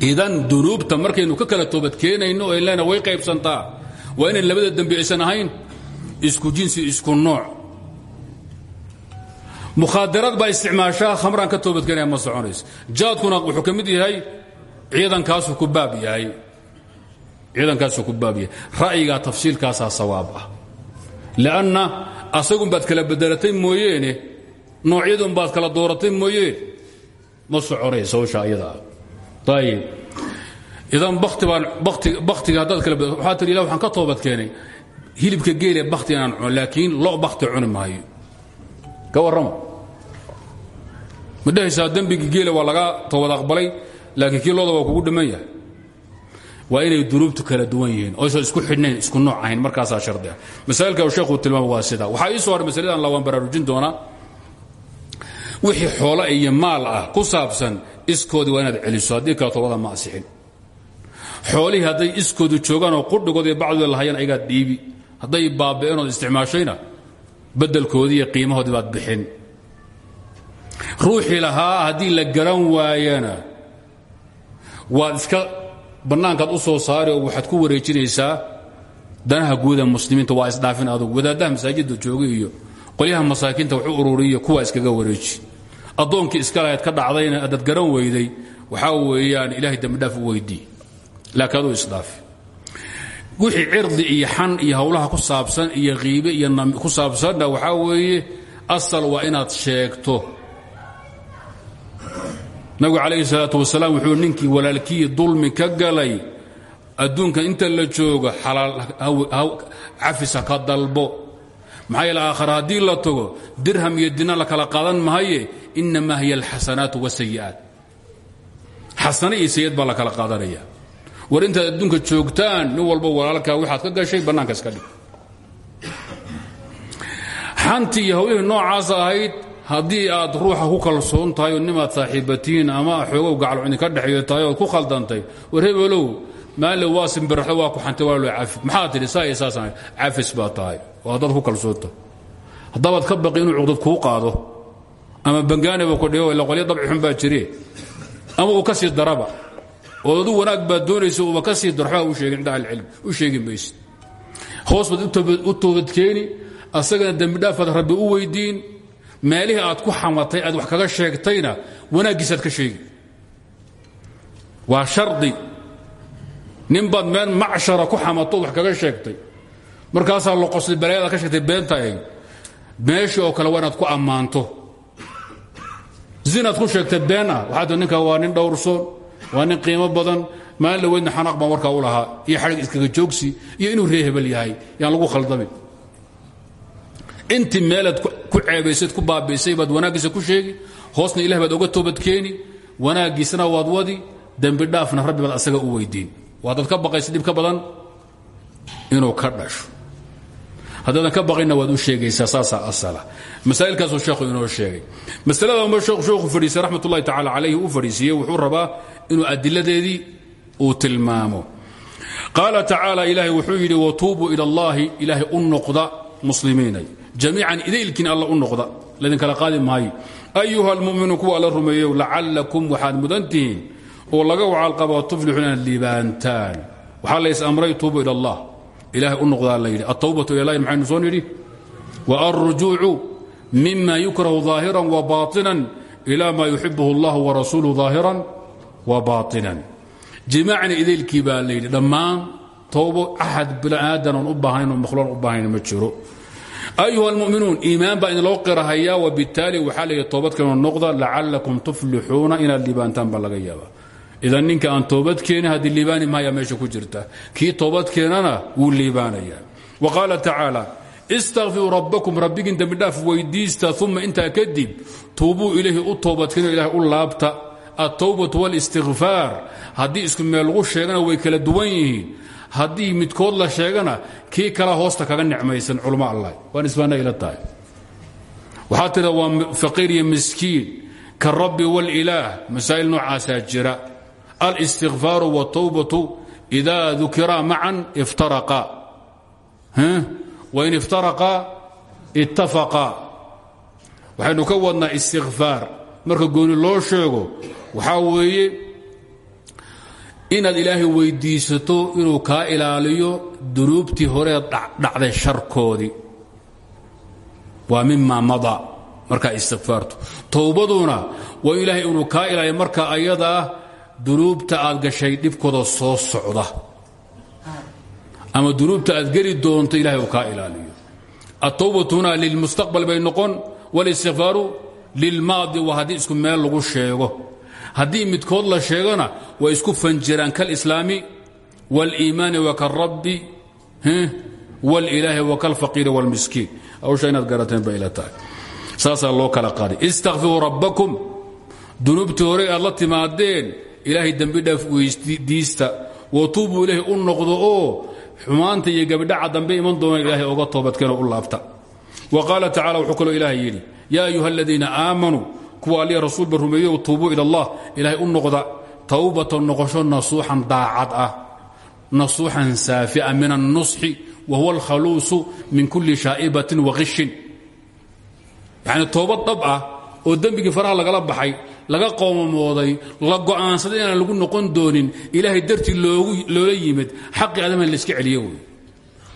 idan dunuubta markaynu ka kala toobad keenayno o lena way qaybsantaa waa inay labada dembi aysan isku jinsi isku nooc. Mukhaadaraad baa isticmaashaa khamraan ka toobadkeenaya ma soconayso jaadkuna wuxuu ka yahay ciidankaasuu ku baab yahay. Ciidankaasuu ku baab yahay. Ra'yigaa tafsiilkaasaa sawaab ah li'anna asagun baad kala bedelatay mooyeene noocyadun baad kala dooratay mooyeen ma soconayso hawsha ayada ah ayib idan bakti baan bati baktiga haddaad kala waxaa tihi ilah waxaan ka toobad keenay hilibka geele bakti inaan cuno laakiin lo bakti cuni maayo ka warrama ma dhehaysaa dembigii geela waa laga toobad aqbalay laakiin kii looda waa kugu dhiman yahay waa inay dunuubtu kala duwan yihiin. Oysan isku xidhnayn isku nooc ahayn markaasaa shardi ah. Masaailka sheekhu tilmaama waa sida. Waxaa ii soo masaladan la waan baraarujin doonaa wixii xoolo iyo maal ah ku saabsan iskoodii waa inaad celiso. Haddii kale toobada ma asixin. Xoolihii hadday iskoodu joogaan oo qudhigood iyo bacdooda lahayaan ayagaa dhiibi. Hadday baaba'een ood isticmaashayna beddelkoodii iyo qiimahoodii baad bixin. Ruuxii lahaa haddii la garan waayana waad iska bannaankaad u soo saari oo waxaad ku wareejinaysaa danaha guuda muslimiinta waa isdhaafin adugu. Wadaaddaha masaajidda jooga iyo qolyaha masaakiinta wax u ururiyo kuwa iskaga wareeji. Addoonkii iska lahayd ka dhacdayna adaad garan weyday waxaa weeyaan ilaahay dembidhaaf u weydii. Laakiin aduu isdhaafi. Wixii cirdi iyo xan iyo howlaha ku saabsan iyo qiibe iyo ku saabsanna waxaa weeye asal waa inaad sheegto nabigu calayhi salaatu wasalaam wuxuu ninkii walaalkii dulmi ka galay. Adduunka inta la joogo cafisa ka dalbo. Maxaa yeele aakhare haddii la tago dirham iyo dina la kala qaadan mahaye inamaa hiya alxasanaatu wasayi'aat xasane iyo sayiad baa la kala qaadanaya. War intaad adduunka joogtaan nin walba walaalkaa waxaad ka gashay bannaanka iska dhig. Xantii iyo noocaasa ahayd haddii aad ruuxa ku kalsoon tahay oo nimaad saaxiibatiin ama xoogow gacalcuni ka dhexeeyo tahay ood ku khaldantay war hebelow maalle waa simbiraxdo waa ku xantay waa loo cafi saasaan cafis baa tahay. Oo ku kalsoonta. Haddabaad ka baqi inuu cuqdad kuu qaado ama bangaaniba ku dhigo illa qolyo dabci xun baa ama uu ka daraba oo adu wanaag baad doonaysa uuba ka sii dar waxbaa u sheegin cinda ahlicilm u sheegi maysid. Hoos baad u toobadkeeni asagana dembidhaafaad rabbi u weydiin meelihii aad ku xamatay aad wax kaga sheegtayna wanaaggiisaad ka sheegi. Waa shardi. Nin baad meel macshara ku xamatood wax kaga sheegtay. Markaasaa loqosli balaayada ka sheegtay beenta ahayd meeshii oo kale waa inaad ku ammaanto. Zinaad ku sheegtay been ah. Waxaa tii ninka waa nin dhowrsoon waa nin qiimo badan. Maalin dhaweydna xanaaq baan warkaa u lahaa. Iyo xadhig iskaga joogsi iyo inuu ree hebel yahay. Yaan lagu khaldamin intii meelaad ku ceebaysayd ku baabi'isay baad wanaaggiisa ku sheegi. Hoosna ilah baad oga toobadkeeni wanaaggiisana waad wadi. Dembi dhaafna rabbi baad asaga u weydiin. Waadaad ka baqaysa dhib ka badan inuu ka dhasho. Haddaadan ka baqayna waad u sheegaysaa saasaa asala. Masaa'ilkaasuu sheekhu inoo sheegay. Masalada ma sheekhu fadhiisay raxmat ullahi tacaala calayhi u fadhiisiiyey wuxuu rabaa inuu adiladeedii uu tilmaamo. Qaala tacaala ilaahay wuxuu yidhi watuubuu ila allahi ilaahay u muslimiinay jamiican idaylkiin alla u noqda. Laidinkala qaadi maayo. Ayuha almu'minu kuwa alla rumeeyow lacallakum waxaad mudantihiin oo laga wacaalqabaa tuflixuun inaad liibaantaan. Waxaa la amray tuubu ila allah. Ilaahay u noqdaa la yidhi atawbatu ilallahi maxaynu soo nidhi? Wa alrujuucu yukrahu ظaahiran wa baatinan ila maa yuxibuhu allah wa baatinan. Jimaacna idaylkii baa la yidhi dhammaan toobo axad bini aadanan u baahayno makhluuqan u baahayno ma jiro ayuha almu'minuun iimaan baa idinloo qirahayaa wabittaali waxaa la yidhi toobadkeenoo noqda lacallakum tuflixuuna inaad liibaantaan baa laga yaabaa idan ninka aan toobad keenin haddii liibaani mahaya meesha ku jirta kii toobad keenana wuu liibaanaya wa qaala tacaala istakfiruu rabbakum rabbigiin dembidhaaf weydiista uma intaa kadib tuubuu ilayhi u toobadkeeno ilahay u laabta altowbatu walistikfaar haddii isku meel haddii midkood la sheegana kii kala hoosta kaga nicmaysan culmo allah. Waan isbaana ila tahay. Waxaa tira waa faqiir iyo miskiin. Karabbi wاlilaah masaa'il noocaasaa jira. Alistikfaaru wاtowbatu ida dukiraa macan iftaraqa. Wain iftaraqaa ittafaqaa waxaynu ka wadnaa istikfaar marka gooni loo sheego waxaa weeye inaad ilaahay weyddiisato inuu kaa ilaaliyo dunuubtii horee dhacday sharkoodii. Waa mima madaa. Markaa istikfaartu towbaduna waa ilaahay inuu kaa ilaaliyo. Marka ayada ah dunuubta aad gashay dhibkooda soo socda. Ama dunuubta aad geli doonto ilahay uu kaa ilaaliyo. Altowbatu huna lilmustaqbal bay noqon. Walistikfaaru lilmaadi. Waa haddii isku meel lagu sheego haddii midkood la sheegona way isku fanjiraan kalislaami wاliimaani wakarabbi wاlilaahi wakalfaqiiri wاlmiskiin hawsha inaad garateen bay ila tahay saasaa loo kala qaday istakfiruu rabbakum dunuubtii hore aad la timaadeen ilaahay dembi dhaaf weydiista watuubuu ilaahi u noqdo oo xumaanta iyo gabidhaca dambe iman doona ilaahay oga toobadkeenoo u laabta wa qaala tacala wuxuu kaloo ilaahay yidhi yaa ayuha aladiina aamanuu kuwa alliya rasuulba rumeeyo tuubuu ila allah ilaahay u noqda towbatan noqosho nasuuxan daacad ah nasuuxan saafi'a min annusxi wa huwa alkhaluusu min kulli shaa'ibatin wa qishin yacni toobad dhab ah oo dembigii faraha lagala baxay laga qoomamooday la go'aansaday inaan lagu noqon doonin ilaahay dartii loola yimid xaqii adama layska celiyo wey.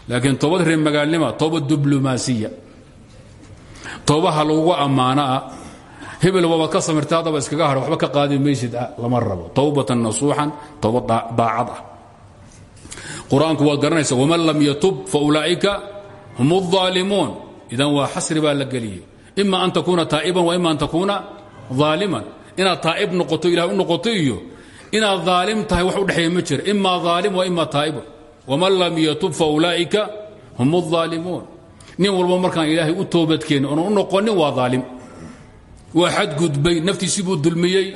Laakiin toobad reer magaalnima toobad diblomaasiya toobaha laguga hebel waabaad ka samirtay haddaba iskaga hadho waxba ka qaadi maysid lama rabo towbatan nasuuxan toobad daacad ah qur-aanku waad garanaysa waman lam yatub fa ulaa'ika hum الظaalimuun idan waa xasri baa la geliyey ima an takuuna taa'iban wa ima an takuuna aaliman inaad taa'ib noqoto ilahay u noqoto iyo inaad aalim tahay wax udhexeeya ma jira ima aalim wa ima taa'ibun waman lam yatub fa ulaa'ika hum الظaalimuun nin walba markaan ilaahay u toobadkeenin oona u noqonin waa aalim waa xadgudbay naftiisii buu dulmiyey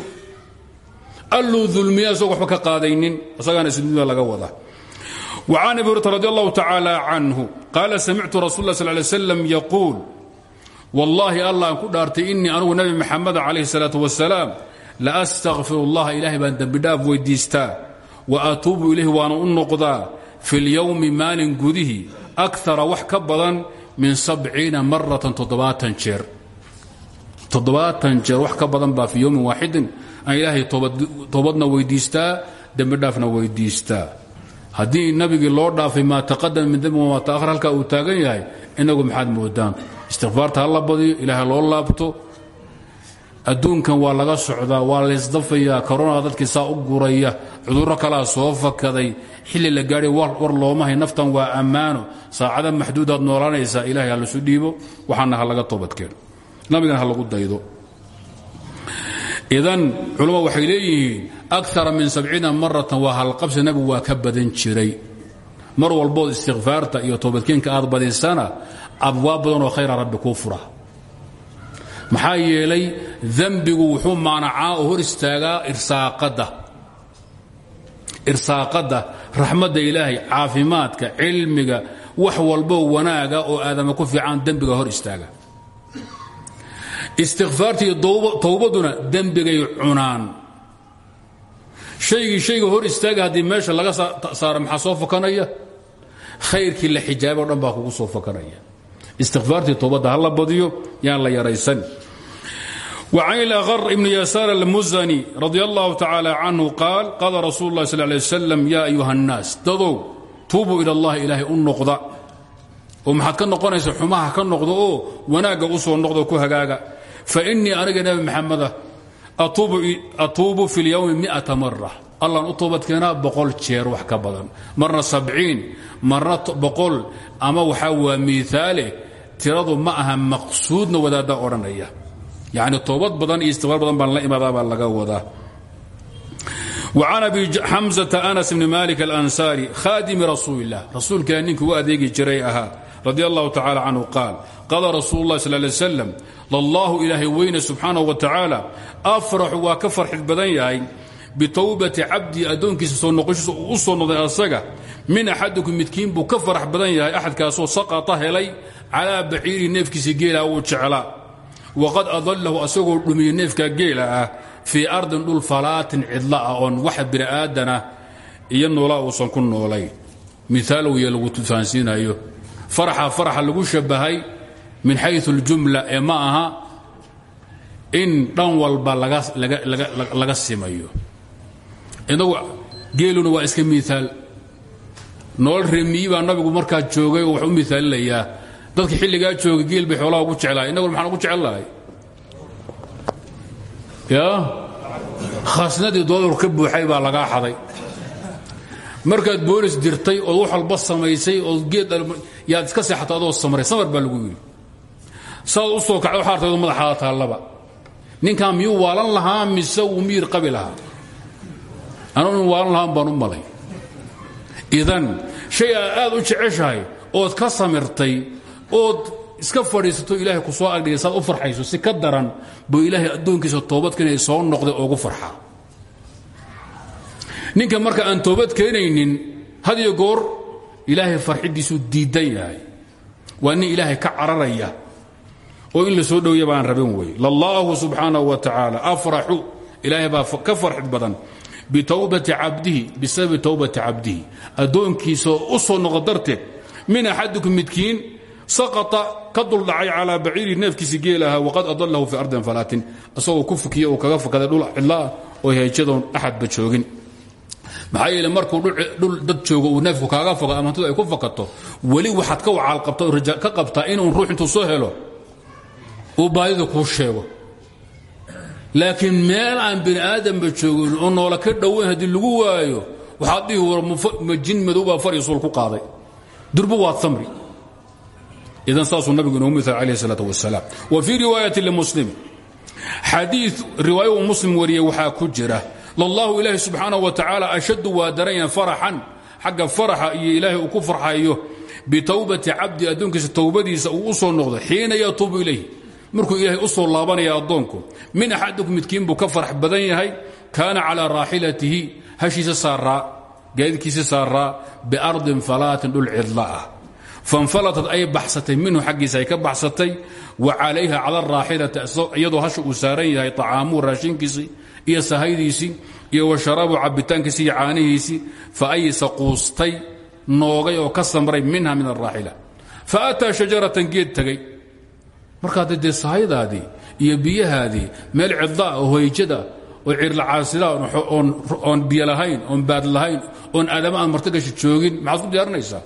alluu dulmiya isagoo waxba ka qaadaynin isagaana isdulmiya laga wadaa وعن أبي هريرة رضي الله تعالى عنه قال سمعت رسول الله صلى الله عليه وسلم يقول والله الله أن كدارتي إني أنه نبي محمد عليه الصلاة والسلام لأستغفر الله إلهي بأن دبداف ويديستا وأتوب إليه وأنا أنقضى في اليوم مال قده أكثر وحكبضا من سبعين مرة toddobaatan jeer wax ka badan baa fii yowmin waaxidin. Aan ilaahay toobadna weydiistaa dembidhaafna weydiistaa. Haddii nabigii loo dhaafay maa taqadama min dembi wamaa ta'ahar halkaa uu taagan yahay innagu maxaad moodaan. Istikfaarta ha la ilaahay loo laabto. Adduunkan waa laga socdaa waa laysdafayaa korona dadkii saa u guraya cudurro kalaa soo fakaday xilli la gaadhay war loomahay naftan waa ammaano. Saacada maxduudaad noolaanaysaa ilahay ha lasu dhiibo waxaana ha laga toobadkeeno nabigana ha lagu daydo. Idan culama waxay leeyihiin akara min sabciina maratan waa halqabsi nabigu waa ka badan jiray. Mar walbood istikfaarta iyo toobadkeenka aad badisana abwaab badan oo khayra rabbi kuu fura. Maxaa yeelay dembigu wuxuu maanacaa oo hor istaagaa irsaaqadda. Raxmadda ilaahay caafimaadka cilmiga wax walbo wanaaga oo aadama ku fiican dembiga hor istaaga istikfaarta iyo towbaduna dembigay cunaan shaygii shayga hor istaaga haddii meesha laga saaro maxaa soo fakanaya khayrkii la xijaaba o dhan baa kugu soo fakanaya istikfaartii towbadda ha la badiyo yaan la yaraysan وعن الأغر بن يسار المزني رضي الله تعالى عنه قال قال رسول الله صلى الله عليه وسلم يا أيها الناس تضوا توبوا إلى الله إلهي النقضة ومحad ka noqonaysa xumaha ka noqdo oo wanaaga u soo noqdo ku hagaaga فإنii aniga نبi محamda atuubu fi اlyowmi miata mara allan u toobadkeenaa boqol jeer wax ka badan marna sabciin marna boqol ama waxaa waa miiaale tiradu ma aha maqsuudna wadaadda odhanaya yacni toobad badan iyo istiqbaar badan baan la imaadaa baa laga wadaa وcan abi xamزة أنس بn malik الأnsaarي khadimi rasuuli الlah rasuulkaa ninkii u adeegi jiray ahaa radي الlahu tacalى canhu qaal qala rasuul الlah sl ly slam lallahu ilaahay weyne subxaanaه wa tacaala afraxu waa ka farxid badan yahay bitowbati cabdii addoonkiisa soo noqoshiisa u soo noqday asaga min axadikum midkiin buu ka farax badan yahay axadkaasoo saqata helay calaa baciiri neefkiisa geela uu jeclaa. Waqad adallahu asagoo dhumiyey neefka geela ah fii ardin dhul falaatin cidla ah oon wax bini'aadana iyo noolaa uusan ku noolayn miaal wiya lagu fahansiinayo faraxa faraxa lagu shabahay min xayu اljumla ee ma aha in dhan walba laga simayo. Inagu geeluna waa iska miaal nolol remiyi baa nabigu markaa joogay oo wax u miaalinayaa dadka xilligaa joogay geel bay xoolaha ugu jeclahay innaguna maxaan ugu jecel ya? Khasnadii doolar ka buuxay baa lagaa xaday. Markaad boolis dirtay ood wax walba samaysay geed yaad iska seexato adoo samray samar baa lagu yidhi saad u soo kacdo waxaa artaydo madaxaada taallaba ninkaa miyuu waalan lahaa mise wuu miyir qabi lahaa? Anugu in waalan lahaan u malay. Idan shay aad aad u jeceshahay ood ka samirtay ood iska fadhiisato ilaahay ku soo agdhigay saad u farxayso si ka daran buu ilaahay addoonkiisa toobadka inay soo noqday oogu farxaa. Ninka marka aan toobad keenaynin had iyo goor ilaahay farxiddiisuu diidan yahay. Waa nin ilaahay ka cararaya oo in la soo dhowya baan rabin wey. Lallaahu subxaanahu wa tacaala afraxu ilaahay baa ka farxid badan bitowbati cabdihi bisababi towbati cabdihi. Addoonkiisa u soo noqo darteed min axadikum midkiin saqata ka duldhacay calaa baciiri neefkiisi geelaha waqad adallahu fii ardin falaatin. Isagoo ku kaga fakaday dhul cidlaah oo heejadoon axadba joogin. Maxaa yeele markuu dhul dad joogo uu neefku kaaga fogo ama hantidu ay ku fakato weli waxaad ka wacaalqabta ka qabtaa inuu ruux intuu soo helo uu baadida kuu sheego. Laakiin meel aan bini aadamba joogin oo noola ka dhowayn haddii lagu waayo waxaad dhihi war jin madowbaa fariisuul ku qaaday. Durbu waa amri idan saasuu nabigu inoogu miaal alayh isalaatu wasalaam wa fii riwaayati limuslim xadii riwaayo uu muslim wariyey waxaa ku jira lallahu ilaahi subxaanahu wa tacaala ashaddu waa daranyaha faraxan. Xagga faraxa iyo ilaahay uu ku farxayo bitowbati cabdi addoonkiisa towbadiisa uu u soo noqdo xiina yatuubu ilayh markuu ilaahay u soo laabanaya addoonku min axadikum midkiin buu ka farax badan yahay kaana calىa raaxilatihi hashiisa saaraa gaadidkiisa saaraa biardin falaatin dhul cidla ah. Fanfalatad ay baxsatay minhu xaggiisa ay ka baxsatay wa calayha cala araaxilati iyadoo hasha uu saaran yahay طacaamuhu raashinkiisii iyo sahaydiisii iyo wa sharaabu cabitaankiisii iyo fa aysa quustay noogay oo ka samray minha min araaxila fa ataa shajaratan geed tegey markaad dee sahaydaadii iyo biyahaadii meel cidlaa oo hoyjada oo cirlacaasila oon biyo lahayn oon baad lahayn oon aadama aan martogashi joogin maxaad ku diyaarinaysaa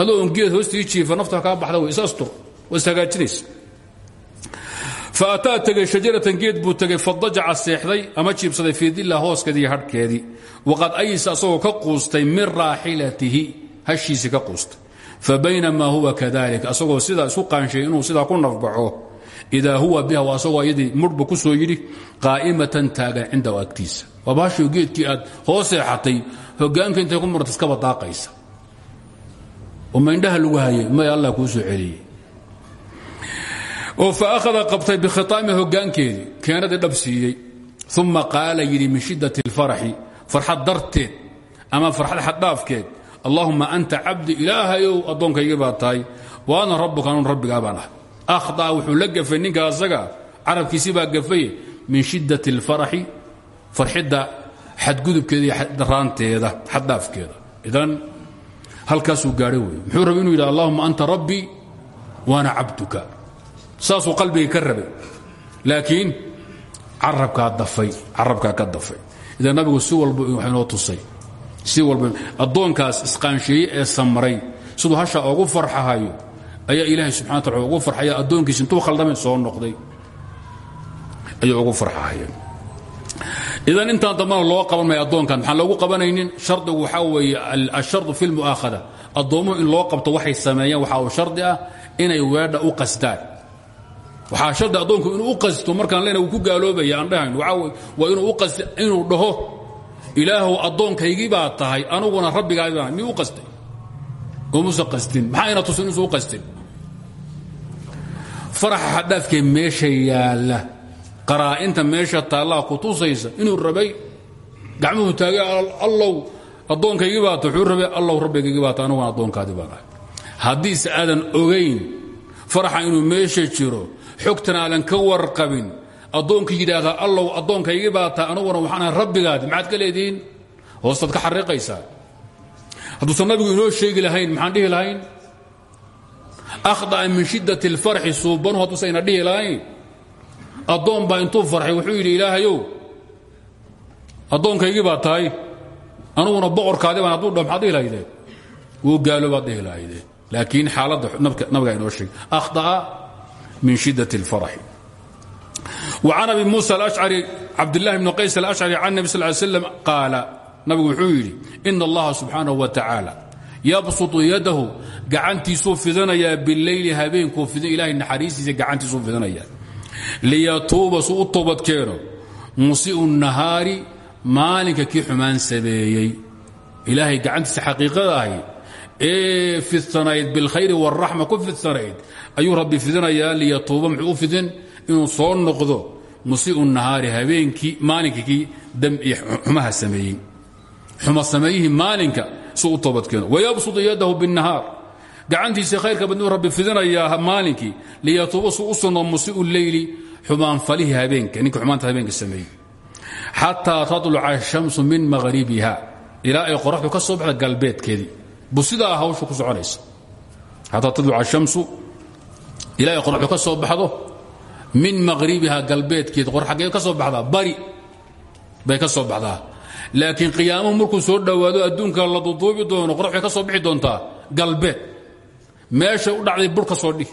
adoo on geed hoostii jiifa nafta kaa baxda way is astur waa is hagaajinaysa fa ataa geed buu tegey fadajaca seexday ama jiibsaday fii dilla hooskeedii iyo hadhkeedii waqad aysa asagoo ka quustay min raaxilatihi hashiisii ka quustay fa baynamaa huwa kadalik asagoo sidaa isu qaanshay inuu sidaa ku nafbaxo idaa huwa biha asagoo iyadii mudhbu ku soo yidhi qaa'imatan taagan cindahu agtiisa waa baashio geedkii aad hoos seexatay hogaanka intay ku marta iskaba daaqaysa oo maindhaha lagu hayay may allah kuu soo celiyey oo fa akhada qabtay bikhitaami hogaankeedii keenadii dhab siiyey uma qaala yidhi min shiddati اlfaraxi farxad allahuma anta cabdi ilaahayow addoonkaygii baa tahay. Wa ana rabbuka anun rabbigaa baan ah akhطa'a wuxuu la gafay ninka asaga. Carabkiisii baa gafaye min shiddat اlfaraxi farxidda xadgudubkeeda iyo daraanteeda xaddaafkeeda idan halkaasuu gaadho wey muxuu rabay inuu yidhi allahuma anta rabbii waana cabduka. Saasuu qalbiga ka rabay. Laakiin carabkaa dafay carabkaa ka dafay. Idan nabigu si walba waxay noo tusay si walba addoonkaas isqaansheeye ee samray siduu hasha ogu farxahayo ayaa ilaahay subxana wa tala ugu farxaya addoonkiisa intuu khaldamay soo noqday ayuu ugu farxahaya idan intaan dambana loo qaban maya addoonkan maxaan loogu qabanaynin? Shardigu waxaa weeye ashardu fi lmu'aakhada addoommuhu in loo qabto waxay sameeyaan waxaa uu shardi ah inay weedha u qasdaan. Waxaa shardi addoonku inuu u qasto markaan lena uu ku gaaloobaya aan dhahayn waa inuu dhaho ilaahow addoonkaygii baa tahay anuguna rabbigaagi baa miyuu qastay? Umusa qastin. Maxaa ina tusin inuusa u qastin? Faraxa xadhaafkee meesha yaalla. Qaraa'inta meesha taallaa ku tusaysa inuu rabay gacmuhu taagay allow addoonkaygii baa ta wuxuu rabay allow rabbigaygii baa ta anuguna addoonkaadii baan ahay. Haddiise aadan ogayn faraxa inuu meesha jiro xogtan aadan ka warqabin addoonka yidhaahdaa allow addoonkaygii baa tahay anuguna waxaan ahay rabbigaadi. Maxaad ka leedihiin? Hoostaad ka xariiqaysaa. Hadduusan nabigu inoo sheegi lahayn maxaan dhihi lahayn? Akhda'a min shiddat اlfarxi suubanu hadduusayna dhihi lahayn. Addoon baa intuu farxay wuxuu yidhi ilaahayow addoonkaygii baa tahay anuguna boqorkaadi baan hadduu dha maxaad dhihi lahaydeen wuu gaaloobaad dhihi lahaydeen laakiin xaaladda nabigaa inoo sheegay. Akhda'a min shiddat اlfarxi an abi musa aari cabdlahi bn qays alashcari can nebi sal slam qaala nabigu wuxuu yidhi ina allaha subxaanahu wa tacaala yabsutu yadahu gacantiisuu fidanayaa bileyli habeenkuu ilahay naxariistiisa gacantiisuu fidanaya liyatuuba su u toobadkeeno musiu nahaari maalinka kii xumaan sameeyey. Ilaahay gacantiisa xaqiiqada ahi ee fidsanayd bilkhayri wاraxma ku fidsanayd ayuu rabbi fidanayaa liyatuuba muxuu u fidin? inuu soo noqdo musiiu nahaari habeenkii maalinkii umaha sameeyey. Xuma sameeyihii maalinka suu u toobadkeeno. Wayabsudu yadahu binnahaar. Gacantiisa khayrka badnuu rabbi fidinayaa maalinkii liyatuuba suu u sunno musiiu leyli xumaanfalihii habeenka ninka xumaanta habeenka sameeyey. Xataa taluca ashamsu min maqribiha ilaa ay qoraxdu ka soo baxda galbeedkeedii. Hawshu ku soconaysa. Xataa taluca ashamsu ilaa ay qoraxdu ka soo min maqribiha galbeedkeed qor xaggee ka soo baxdaa bari bay ka soo baxdaa. Laakiin qiyaamuhu markuu soo dhowaado adduunka la duduubi doono qoraxbay ka soo bixi doontaa galbeed. Meeshay u dhacday bur soo dhig.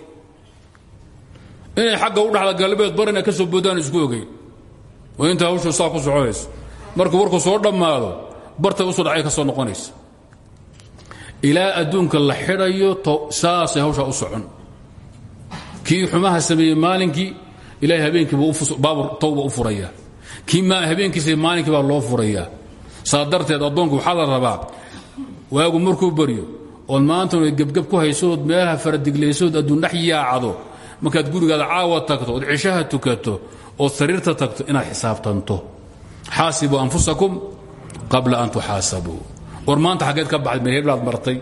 Inay xagga u dhacda galbeed barina ka soo boodaan isku ogeyn. Oo inta hawshu saa ku soconayso markuu warku soo dhammaado bartay u soo dhacay ka soo noqonaysa. Ilaa adduunka la xidhayo saasay hawshaa u socon. Kii xumaha sameeyey maalinkii ilahay habeenkiibabaabur tawba u furaya kii habeenkiisa maalinkii baa loo furayaa. Saa darteed addoonku la rabaa waagu markuu baryo ood maantana gebgeb ku haysood meelaha faradiglaysood adduun dhex markaad gurigaada caawa tagto ood cishaha tukato ood sariirta tagto inaad xisaabtanto. Xaasibuu anfusakum qabla an tuxaasabuu. War maanta xaggeed ka baxday meel heblaad martay.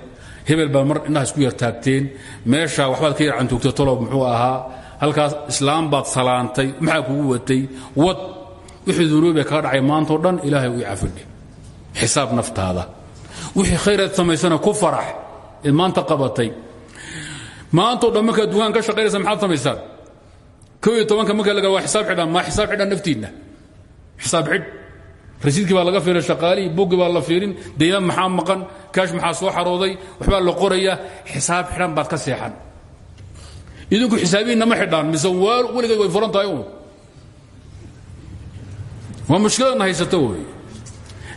Hebel baa mar indhaha isku yar taagteen. Meesha waxbaad ka yar cantugtay tolob muxuu ahaa halkaas islaam baad salaantay maxaa kugu watay? Wad wixii dunuubee kaga dhacay maantao dhan ilaahay uu cafidhe xisaab naftaada. Wixii khayraad samaysana ku farax maanta qabatay. Maantao dhan markaad ka shaqaynaysa maxaad samaysaan? Ko iyo tobanka marka laga waa xisaab xidhan maa xisaab xidhan naftiinna. Xisaab xidh. Rasiidkii baa laga fiiray shaqaalihii buggii baa la fiirin dayaan maxaa maqan kaash maxaa soo xarooday waxbaa la qorayaa xisaab xidhan baad ka seexan idinku xisaabihiinna ma xidhaan mise weligeed way furan tahay un waa mushkiladna haysato wey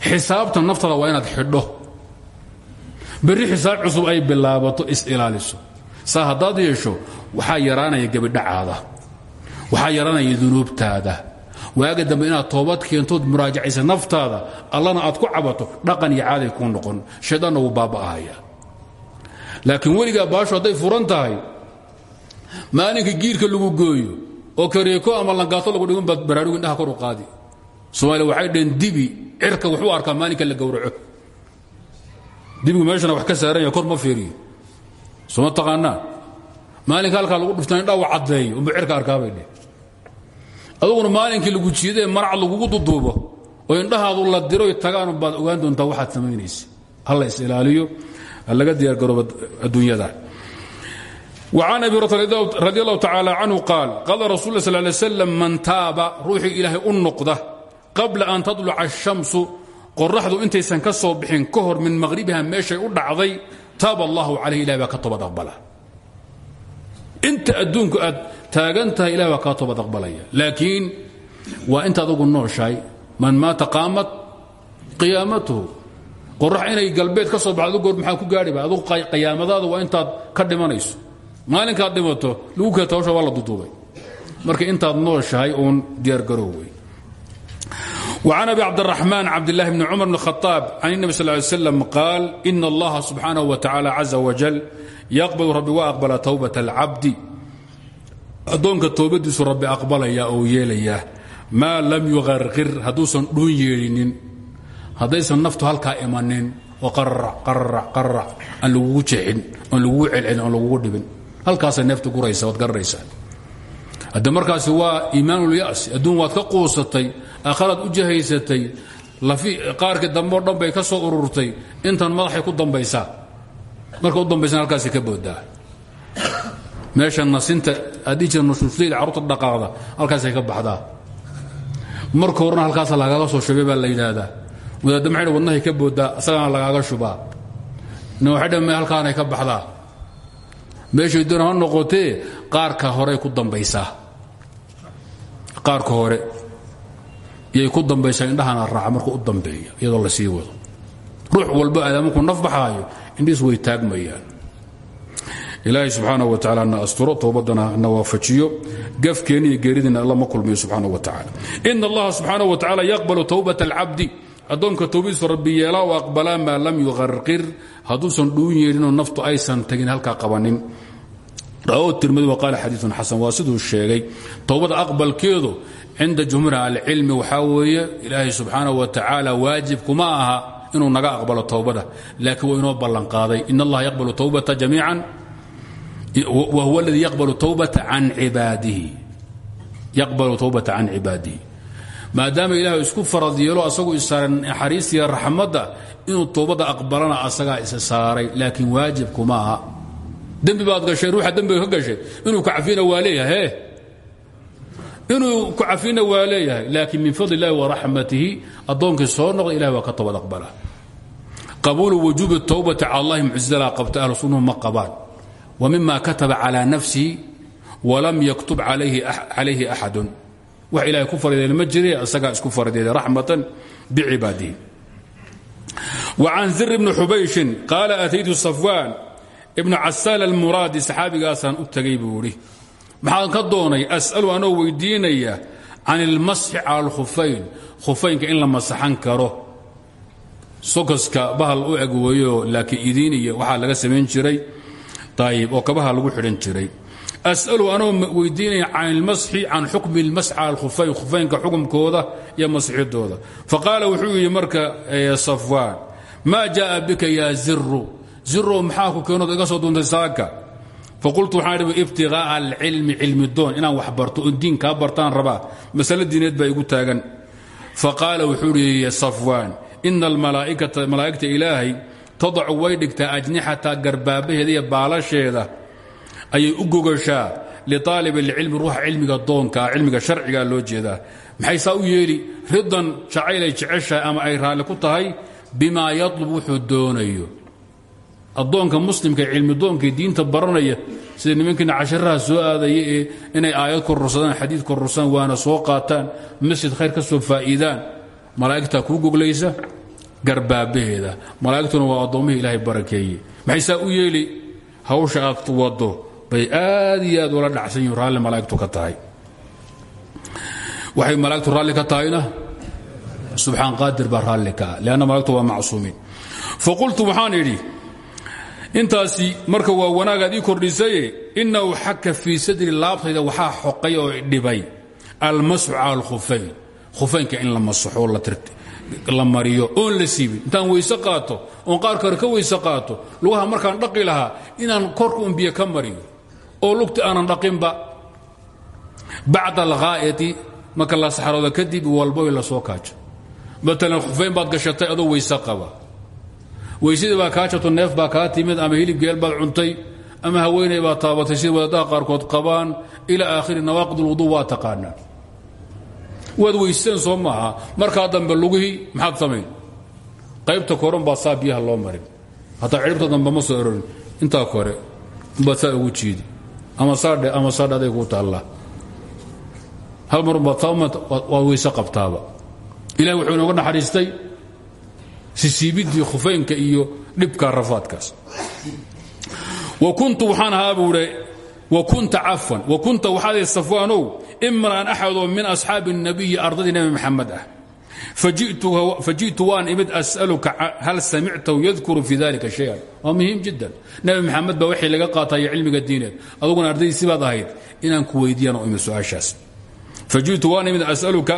xisaabta naftada waa inaad xidho. Berri xisaab cusub ay bilaabato is-ilaaliso saa haddaad yeesho waxaa yaraanaya gebidhacaada waxaa yaraanaya dunuubtaada. Waaga dambe inaad toobad keentood muraajacaysa naftaada allana aad ku cabato dhaqan iyo caaday kuu noqon. Shaydaanna wuu baaba'ahaya laakiin weligaa baashu hadday furan tahay maalinka giirka lagu gooyo oo kareeko ama langaato lagu dhigun baraarugu indhaha kor u qaadi. Soomaaliya waxay dhaheen dibi cirka wuxuu arkaa maalinka la gowraco. Dibigu meeshana wax ka saaran yahay kor ma fiiriyo. Sooma taqaanaa? Maalinka halkaa lagu dhufta indhaa u caddeeyo unba cirka arkaabay dheh aduguna maalinkii lagu jiidae maracad lagugu duduubo oo indhahaadu la diro tagaan baad ogaan doontaa waxaad samaynaysa halla is ilaaliyo laga diyaargarooba adduunyada وعن أبي رضي الله تعالى عنه قال قال رسول الله صلى الله عليه وسلم من تاب روحي إلهي النقضة قبل أن تطلع الشمس qoraxdu intaysan ka soo bixin ka hor min maqhribiha meeshay u dhacday taaba allahu calayh ilahi baa ka toobad aqbala inta adduunku aad taagan tahay ilahi baa kaa toobad aqbalaya laakiin waa inta adugu nooshahay man maata qaamat qiyaamatuhu qorax inay galbeed ka soo baxdo goor maxaa ku gaadhiba adugu qiyaamadaada waa intaad ka dhimanayso maalinkaad dhimato lagu keeta hawsha waa la duduubay marka intaad nooshahay uun diyaargarowey وعن أبي عبد الرحمن عبد الله بن عمر بن الخطاب عن النبي صلى الله عليه وسلم قال إن الله سبحانه وتعالى عز وجل يقبل ربي وأقبل توبة العبد أدونك توبديس ربي أقبل يا أو يليه maa lam yuqarqir hadduusan dhuun yeedhinin haddaysan naftu halkaa imanin oo qararac qararac qararac aan lagugu jeexin oon lagugu celcelin oon lagugu dhibin halkaasay neefta guraysa waad garanaysaa hadde markaasi waa iimaanulya'si adduun waad ka quusatay aakharaad u jahaysatay qaarkii dambe o dhan ka soo ururtay intan madaxay ku dambaysaa. Marka u dambaysana halkaasay ka boodaa meesha nasinta addii jira nusuuslayda carruurta dhaqaaqda halkaasay ka baxdaa. Marka horena halkaasa lagaaga soo shubay baa la yidhaahdaa. Wadaadda wadnahay ka boodaa asagana lagaaga shubaa. Nin waxay dhame halkaanay ka baxdaa meeshay doon ha noqotee qaarka horey ku dambaysaa qaarka hore yay ku dambaysaa indhahana raaca marka u dambeeya iyadoo la sii wado. Ruux walbo aadaamankuu naf baxaayo indhiis way taagmayaan. Ilaahay subxaana wa tacala na asturo towbaddana na waafajiyo. Gafkeenna iyo geeridiina alla ma kulmiyo subxaana wa tacala ina allaha subxaana wa tacala yaqbalu towbat alcabdi. Addoonka towbadiisu rabbi yeelaa u aqbalaa maa lam yuqarqir. Hadduusan dhuun yeedhinoo naftu aysan tagin halkaa qabannin tirmid qaal xadiiun xasan. Waa siduu sheegay towbada aqbalkeedu cinda jumhuur ahlicilmi waxaa weeye ilaahay subxaanahu wa tacaala waajibkuma aha inuu naga aqbalo towbada laakiin waa inoo ballanqaaday. In allaha yaqbalu towbata jamiican wa huwa aladii yaqbalu towbata can cibaadihi. Maadaama ilaahu isku farad yeelo asagu isaaray naxariistiiya raxmadda inuu towbada aqbalana asagaa isa saaray laakiin waajibkumaaha dembi baad gashay ruuxa dembiga ka gashay inuu ku cafina waa leeyahay inuu ku cafina waa laakiin min fadl illahi waraxmatihi addoonkii soo noqda ilahi waa ka towbad aqbala. Qabuulu wujuubi towbati cala allahi mucsilaa qabta ahlu sunnuhu ma qabaan. Wmima kataba calى nafsihi walam yaktub calayhi axadu wax ilahay ku fardeeda ma jire asagaa isku fardeeda raxmatan bicibaadihi وcan zir bni xubayshin qaala ataytu safwaan ibnu casaan almuraadi saxaabigaasaan u tagay buu maxaan ka doonay as'alu anoo weydiinaya can ilmasxi cala alkhufayn. Khufaynka in la masaxan karo. Sokoska bahal u eg weeyoo laakiidiin iyo laga samayn jiray. Ayib oo kabaha lagu xidhan jiray. As'alu anoo weydiinaya can ilmasxi can xukmi ilmasxi cala alkhufayn khufaynka xukumkooda iyo masixidooda faqaala wuxuu yidhi marka safwaan ja'a bika yaa ziru zirow maxaa ku keenood iga soo duuntay saaka? Faqultu waxaan idhi ibtiqaa'a alcilmi cilmidoon inaan wax barto diin kaa bartaan rabaa. Masale diineed baa igu taagan. Fa qaala wuxuu idhi ya safwaan ina almalaaikata malaa'igta ilaahay tadacu way dhigtaa ajnixataa garbaabaheeda iyo baalasheeda. Ayay u gogashaa liaalib alcilmi ruuxa cilmiga doonkaa loo jeedaa. Maxay saa u yeeli ridan jacayl ay jeceshahay ama ay raalli ku tahay bima yatlub wuxuu doonayo addoonka muslimka cilmi doonkai diinta baranaya sida nimankiina casharaha soo aadaya inay aayad kororsadaan xadiid kororsadaan waana soo qaataan masjid khayr ka soo faa'iidaan. Malaa'igtaa kuu goglaysa garbaabaheeda malaa'igtuna waa addoommihii ilaahay barakeeye maxay saa u yeeli? Hawsha aad waddo bay aad iyo dhacsan yihiin raalli ka tahay. Waxay malaa'igtu raalli ka tahayna? Subxaan qaadir baa raalli leanna malaigtu waa macsuumiin faqultu waxaan idhi intaasi marka waa wanaagaad ii kordhisaye inahu xaka fii sadri laabtayda waxaa xoqay oo dhibay. Almasxu cala alkhufayn. Khufaynka in la masaxo la mariyo oon la siibin. Intaan weyse qaato oon qaar kore ka weyse qaato lugaha markaan dhaqi lahaa inaan korka un biyo ka mariyo oo lugta aanan dhaqinba bacda alghaa'iti marka la saxarooda kadib walboy la soo kaajo. Maalan khufayn baad gashatay adoo weyse qaba weysadii baa kaa neef baa kaa timid ama hilib geel baad cuntay ama haweeney baad taabatay sida wadaadaha qaarkood qabaan ilaa aakhiri nawaaqid ulwudu waa taqaanaa waad weysteen soo maaha dambe lugihii maxaad samayn? Qaybta koran baa saa loo marin. Hataa cidhibta dambe ma soo erorin. Intaa kore umbaad saa ugu jiidi. Ama saadhe ama saadhe aday kuu taallaa. Hal mar umbaad waad weyse qabtaaba. Ilahi wuxuu inooga naxariistay sisiibidii khufaynka iyo dhibka rafaadkaas. Kuntu waxaan ahaa buuhe wa kunta cafan wa kunta waxaad safwaanow imra'an axadoo min asxaabi الnabiyi ardadii nebi maxamed ah. Faji'tu waan imid as'aluka hal samictahu yadkuru fi dalika shayan. Waa muhiim jiddan. Nabi maxamed baa waxay laga qaataya cilmiga diineed. Aduguna ardaydiisi baad ahayd inaan ku weydiiyaan oo imid su'aashaas. Faji'tu waan imid as'aluka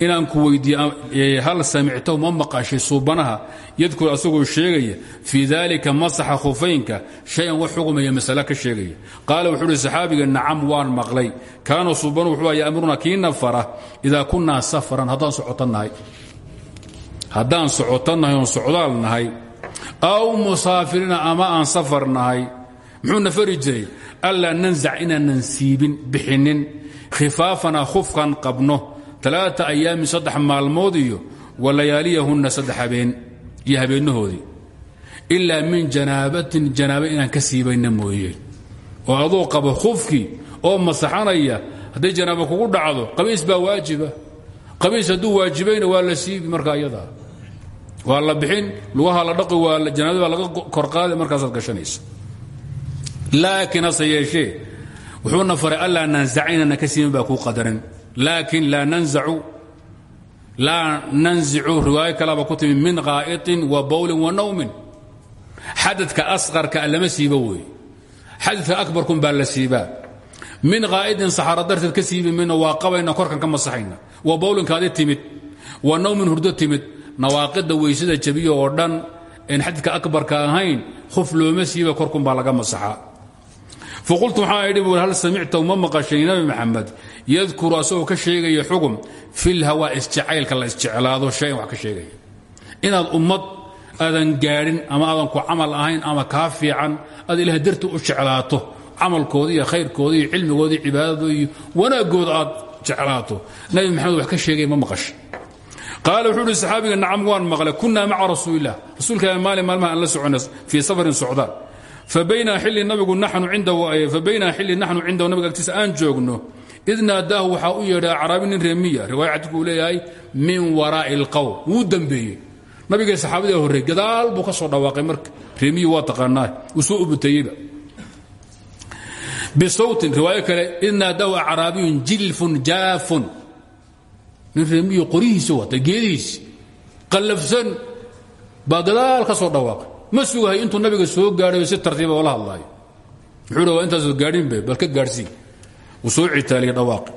inaan ku weydiiye hal samictahu ma maqashay suubanaha yadkur asagoo sheegaya fii dalika masaxa khufaynka shayan wax xugmaya masale ka sheegaya. Qaala wuxuu uhi saxaabiga nacam waan maqlay. Kaana suubanu wuxuu yamuruna kiina fara idaa kunaa safaran. Haddaan socotannahay. Haddaan socotannahay oon socdaal nahay aw musaafirina ama aan safar nahay muxuuna fari jiray allaa nanzac inaanan siibin bixinin khifaafana khufkan qabno alaaa ayaamin saddex maalmood iyo walayaaliyahunna saddex habeen iyo habeennahoodii ilaa min janaabatin janaaba inaan ka siibayna mooye. Oo adoo qabo khufkii oo masaxanaya hadday janaaba kugu dhacdo qabiis baa waajiba. Qabiis hadduu waajibayna waa la siibi markaa iyadaa waa la bixin lugaha la dhaqi waa janaabada baa laga korqaadi markaasaad gashanaysa. Laakiin hase yeeshee wuxuuna laakin laa nanzicu riwaayo kalaba ku timi min qaa'iطin wa bowlin wa nawmin. Xadadka asqarka lama siibo weeye xadadka akbarkun baa la siibaa. Min qaa'idin saxaaro darteed ka siibi mayno waa qabayna korkan ka masaxayna. Wa bowlinkaadi timid wa nawmin hurdo timid. Nawaaqida weysada jabiyo oo dhan en xadadka akbarka ahayn khuf looma siiba yadkuru asagoo ka sheegaya xugum fil hawaa isjacaylka la isjeclaado shayan wax ka sheegaya. Inaad ummad aadan gaadhin ama aadan ku camal ahayn ama kaa fiican aad ilaah darti u jeclaato camalkooda iyo khayrkooda iyo cilmigooda iyo cibaadadooda iyo wanaaggooda aad jeclaato. Nabi maxamed wax ka sheegaya ma maqashay qaala wuxuu uhi saxaabiga nacam waan maqlay. Kunaa maca rasuulilah rasuulka maalin maalmaha aan la socona fii safarin socdaan. Fabayna xilli nabigu naxnu cindahu nabiga agtiisa aan joogno id naadaahu waxaa u yeedhay acraabi nin reemiya riwaaya xadiku uu leeyahay min waraa'i اlqowm wuu dembeeyey nabigee saxaabadii horrey gadaal buu ka soo dhawaaqay marka reemiyi waa taqaanaa uu soo ubutayeyba bisawtin riwaayo kale id naadaahu acraabiyun jilfun jaafun nin reemiyo qorihiisi wata geedihiisi qallafsan baa gadaal ka soo dhawaaqay ma sugahay intuu nabiga soo gaadhay si tartiiba oola hadlaayo muxuu waa intaasoo gaadhinbe bal ka gaadhsii soo citaaliya dhawaaqi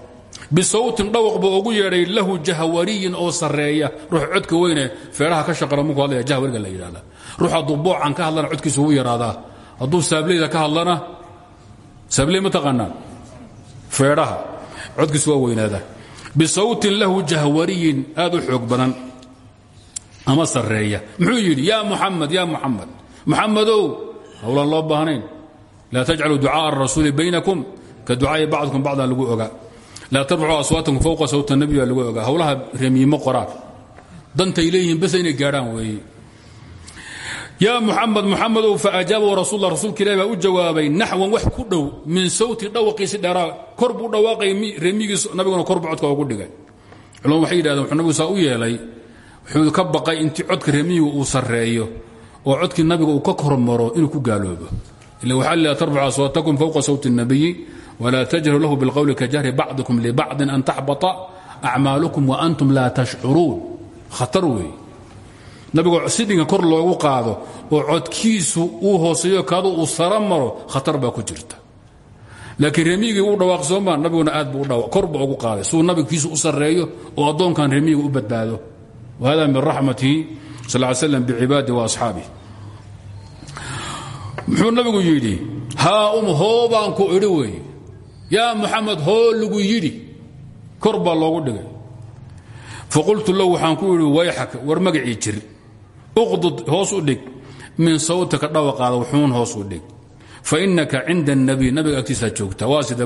bisawtin dhawaq buu ugu yeedhay lahu jahwariyin oo sarreeya. Ruux codka weyne feeraha ka shaqara muku hadlaya jahwariga la yidhahdaa ruux hadduu boocan ka hadlana codkiisu ugu yaraadaa. Hadduu saableyda ka hadlana saabley ma taqaanaa? Feeraha codkiisu waa weynaadaa bisawtin lahu jahwariyin aad u xoog badan ama sarreeya. Muxuu yidhi yaa muxamed yaa muxamed muxamadow hawlaan loo baahnayn. Laa tajcaluu ducaaءa arasuuli baynakum ka ducaa'i bacdkum bacdan lagu ogaa laa tarfacuu aswaatakum fowqa sawta nabiy baa lagu ogaa hawlaha remiimo qoraan dantay leeyihiin bas inay gaadhaan weeye ya muxamed muxamadow faajaabahu rasul rasuulka ilahi baa u jawaabay naxwan wax ku dhow min sawti dhawaqiisi dheeraa kor buu dhawaaqay remigiis nabiguna korbu codka ugu dhigay. Culama waxay yidhahdeen wuxuu nabigu saa u yeelay wuxuu ka baqay intii codka remiyigu uu sarreeyo oo codkii nabiga uu ka kormaro inuu ku gaaloobo. Ila waxaa laa tarfacu aswaatakum fowqa sawti الnabiyi wlaa tajharu lahu biاlqowli ka jahri bacdikum libacdin an taxbata acmaalukum waantum laa tashcuruun khatar weeye nabigo sidhinka kor loogu qaado oo codkiisu uu hooseeyo kaadu uu sara maro khatar baa ku jirta laakiin remiyigii uu dhawaaq sooma nabiguna aad buu kor ba ugu qaaday suu nabigiisu u sarreeyo oo addoonkan remiyiga u badbaado whada min raxmatihi sal ly slam bicibaadi waasxaabih muxuu nabigu yidhi haa um hoo baan ku idhi weeye yaa muxamed hoo lagu yidhi. Kor baa loogu dhigay. Faqultu lahu waxaan ku idhi wayxaka war magacii jir. Uqdud hoos u dhig. Min sawtika dhawaqaada wuxuun hoos u dhig. Fainaka cinda الnabiy nabiga agtiisaa joogta. Waa sida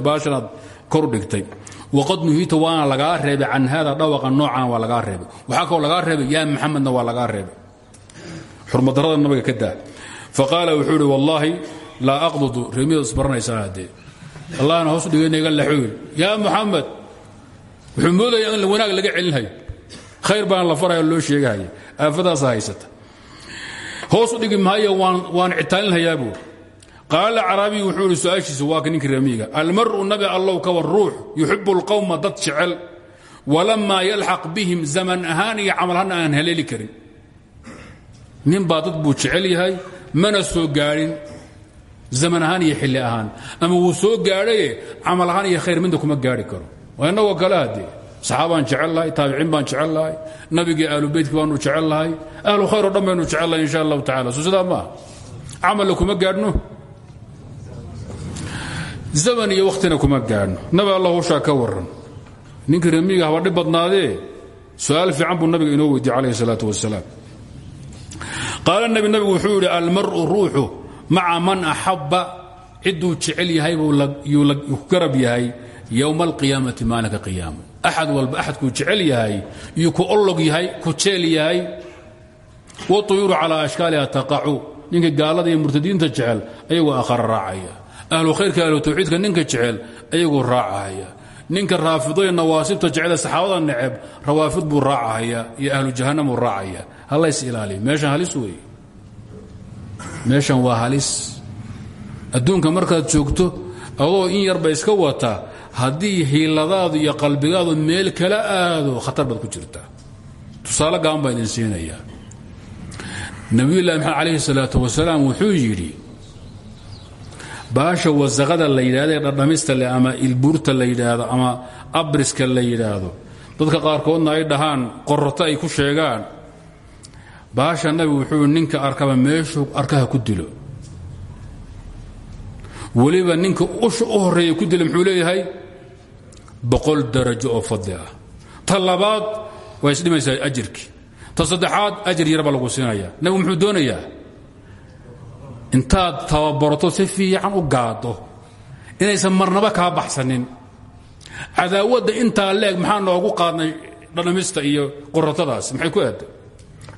kor dhigtay? Waqad nuhiita waana lagaa reebay can hada dhawaqa noocana waa lagaa reebay. Waxaa kaloo lagaa reebay yaa maxamedna waa lagaa reebay. Xurmadarada nabiga ka daa. Faqaala wuxuu ihi wallaahi laa aqdudu. Reemiyada isbaranaysaan haddee allahna hoos dhigaynaga laxooyl yaa muxamed wuxuu moodaya in wanaag laga celinhayo. Khayr baan la faraya loo sheegahaya aafadaasa haysata. Hoos u dhigi maayo waan citaalinhayaa buuri qaala caraabiyu wuxuu ihi su'aashiisa waa ka ninkii ramiiga. Almaru nabi allow kawa ruux yuxibu اlqowma dad jecel. Walamaa yalxaq bihim zaman ahaan iyo camal ahaanna aan haleeli karin. Nin baa dad buu yahay mana soo gaadhin zaman ahaan iyo xilli ahaan. Ama wuu soo gaadhaye camal ahaan iyo khayr midna kuma gaadhi karo. Waa innagoo kale haddee saxaabaan baan jecel lahay nabigii aalubeytka baanu jecel lahay khayr o dhan insha allahu tacala soo sidaa maaha kuma gaadhno. Zaman iyo wakhtina kuma gaadhno. Nabi allah hushaa ka warran. Ninkii remiga haba dhib badnaadee su'aal nabiga inoo weydiye calayhi salaatu wasalaam qaala nabi nabigu wuxuu yidhi almaru ruuxu maca man axabba cidduu jecel yahay ku garab yahay yowma alqiyaamati maalinka qiyaama axad walba axadkuu jecel yahay iyo ku ollog yahay ku jeel yahay. Waطuyuuru calaa ashkaaliha taqacu. Ninka gaalada iyo murtadiinta jecel ayagoo akhara raacaya. Ahlu khayrka ahlu tawxiidka ninka jecel ayagoo raacahaya ninka raafidoy nawaasibta jecele saxaabada neceb rawaafid buu raacahaya iyo ahlu jahannamuu raacaya. Halays ilaaliya meeshan halis weeye meeshan waa halis. Adduunka markaad joogto adoo in yarba iska wata haddii hiiladaadu iyo qalbigaadu meel kala aado khatar baad ku jirtaa. Tusaale gaan baa idin siinayaa nabiyullahi maxamed calayhi salaatu wasalaam wuxuu yidhi baasha wasaqada la yidhahdo ee dhadhamista le ama ilbuurta la yidhaahdo ama abriska la yidhaahdo dadka qaarkoodna ay dhahaan qororto ay ku sheegaan baasha nabigu wuxuu ninka arkaba meeshuu arkaha ku dilo. Weliba ninka usha u horreeya ku dila muxuu leeyahay boqol darajo oo fadli ah. Ta labaad waa isdhimaysaa ajirkii ta saddexaad ajir yarba lagu siinaya. Nabigu muxuu doonayaa intaad tababarato si fiican u gaado inaysan marnaba kaa baxsanin. Cadaawadda intaa leeg maxaa noogu qaadnay dhadhamista iyo qorotadaas maxay ku aada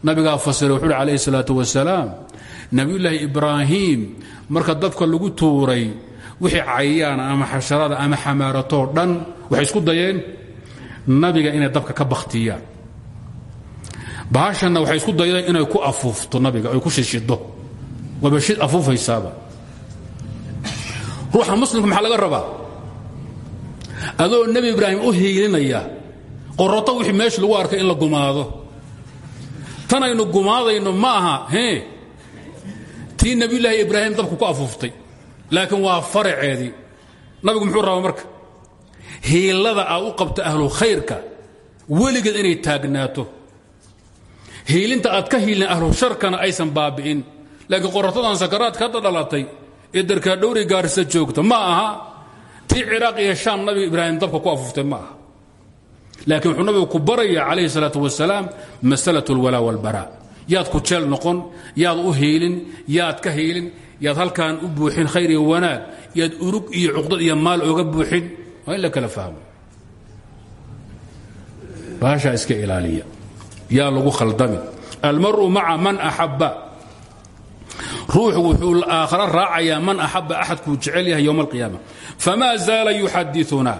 nabigaa fasira wuxuu uhi calayhi salaatu wasalaam nebiyullaahi ibraahim marka dabka lagu tuuray wixii cayayaana ama xasharaada ama xamaaratoo dhan waxay isku dayeen? Nabiga inay dabka ka bakhtiyaan. Bahashanna waxay isku dayeen inay ku afuufto nabiga ay ku shishido. Waaba shid afuufaysaaba. Ruuxa muslimka maxaa laga rabaa? Adoo nebi ibraahim u hiilinaya qoroto wixii meesha lagu arkay in la gumaado tanaynu gumaadayno ma aha tii nebiyulaahi ibraahim dabku ku afuuftay. Laakiin waa faraceedii nabigu muxuu rabaa marka hiilada aad u qabta ahlu khayrka weligeed inay taagnaato hiilinta aad ka hiilin ahlu sharkana aysan baabi'in. Laakiin qoratadan sakaraadka hadda dhalatay ee darkaadhowri gaarisa joogta ma aha. Tii ciraaq iyo shaam nabiga ibraahim dabka ku afuuftay ma aha laakiin wuxuu nabigu ku baraya calayhi salaatu wasalaam masalat alwalaa walbaraa yaad ku jeel noqon yaad u hiilin yaad ka hiilin yaad halkaan u buuxin khayr iyo wanaag yaad urug iyo cuqdad iyo maal oga buuxin. Waa in la kala fahmo. Baashaa iska ilaaliya. Yaa lagu khaldami. Almaru maca man axabba. Ruuxu wuxuu aakhara raacayaa man axabba axadkuu jecel yahay yowma alqiyaama. Famaa zaala yuxadiuna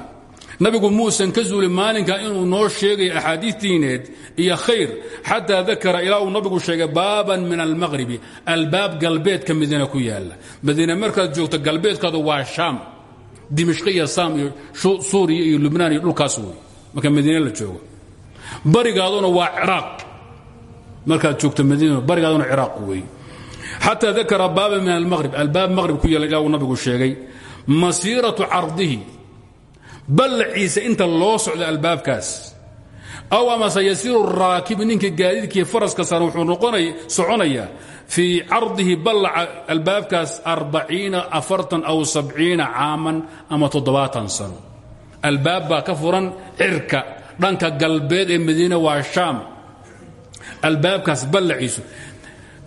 nabigu muusan ka zuulin maalinka inuu noo sheegayo axaadiis diineed iyo khayr xataa dakara ilaa nabigu sheegay baaban min almaqhribi albaab galbeedka madiina ku yaalla madiine markaad joogto galbeedkaadu waa shaam dimishq iyo saam iyo suuriya iyo lubnaan iyo dhulkaas wey marka madiine la joogo. Barigaaduna waa ciraaq. Markaad joogto madiina barigaaduna ciraaq wey xataa dakara baaban min almaqhrib albaab maqhrib ku yaalla ilaa nabigu sheegay. Masiiratu cardihi ballaciisa inta loo socdo albaabkaas. Aw amase yasiiru raakibi ninka gaadiidkii faraska saaran wuxuu soconayaa fii cardihi ballaca albaabkaas arbaciina afartan aw sabciina caaman ama toddobaatan sano. Albaab baa ka furan cirka dhanka galbeed ee madiine waa shaam. Albaabkaas ballaciisu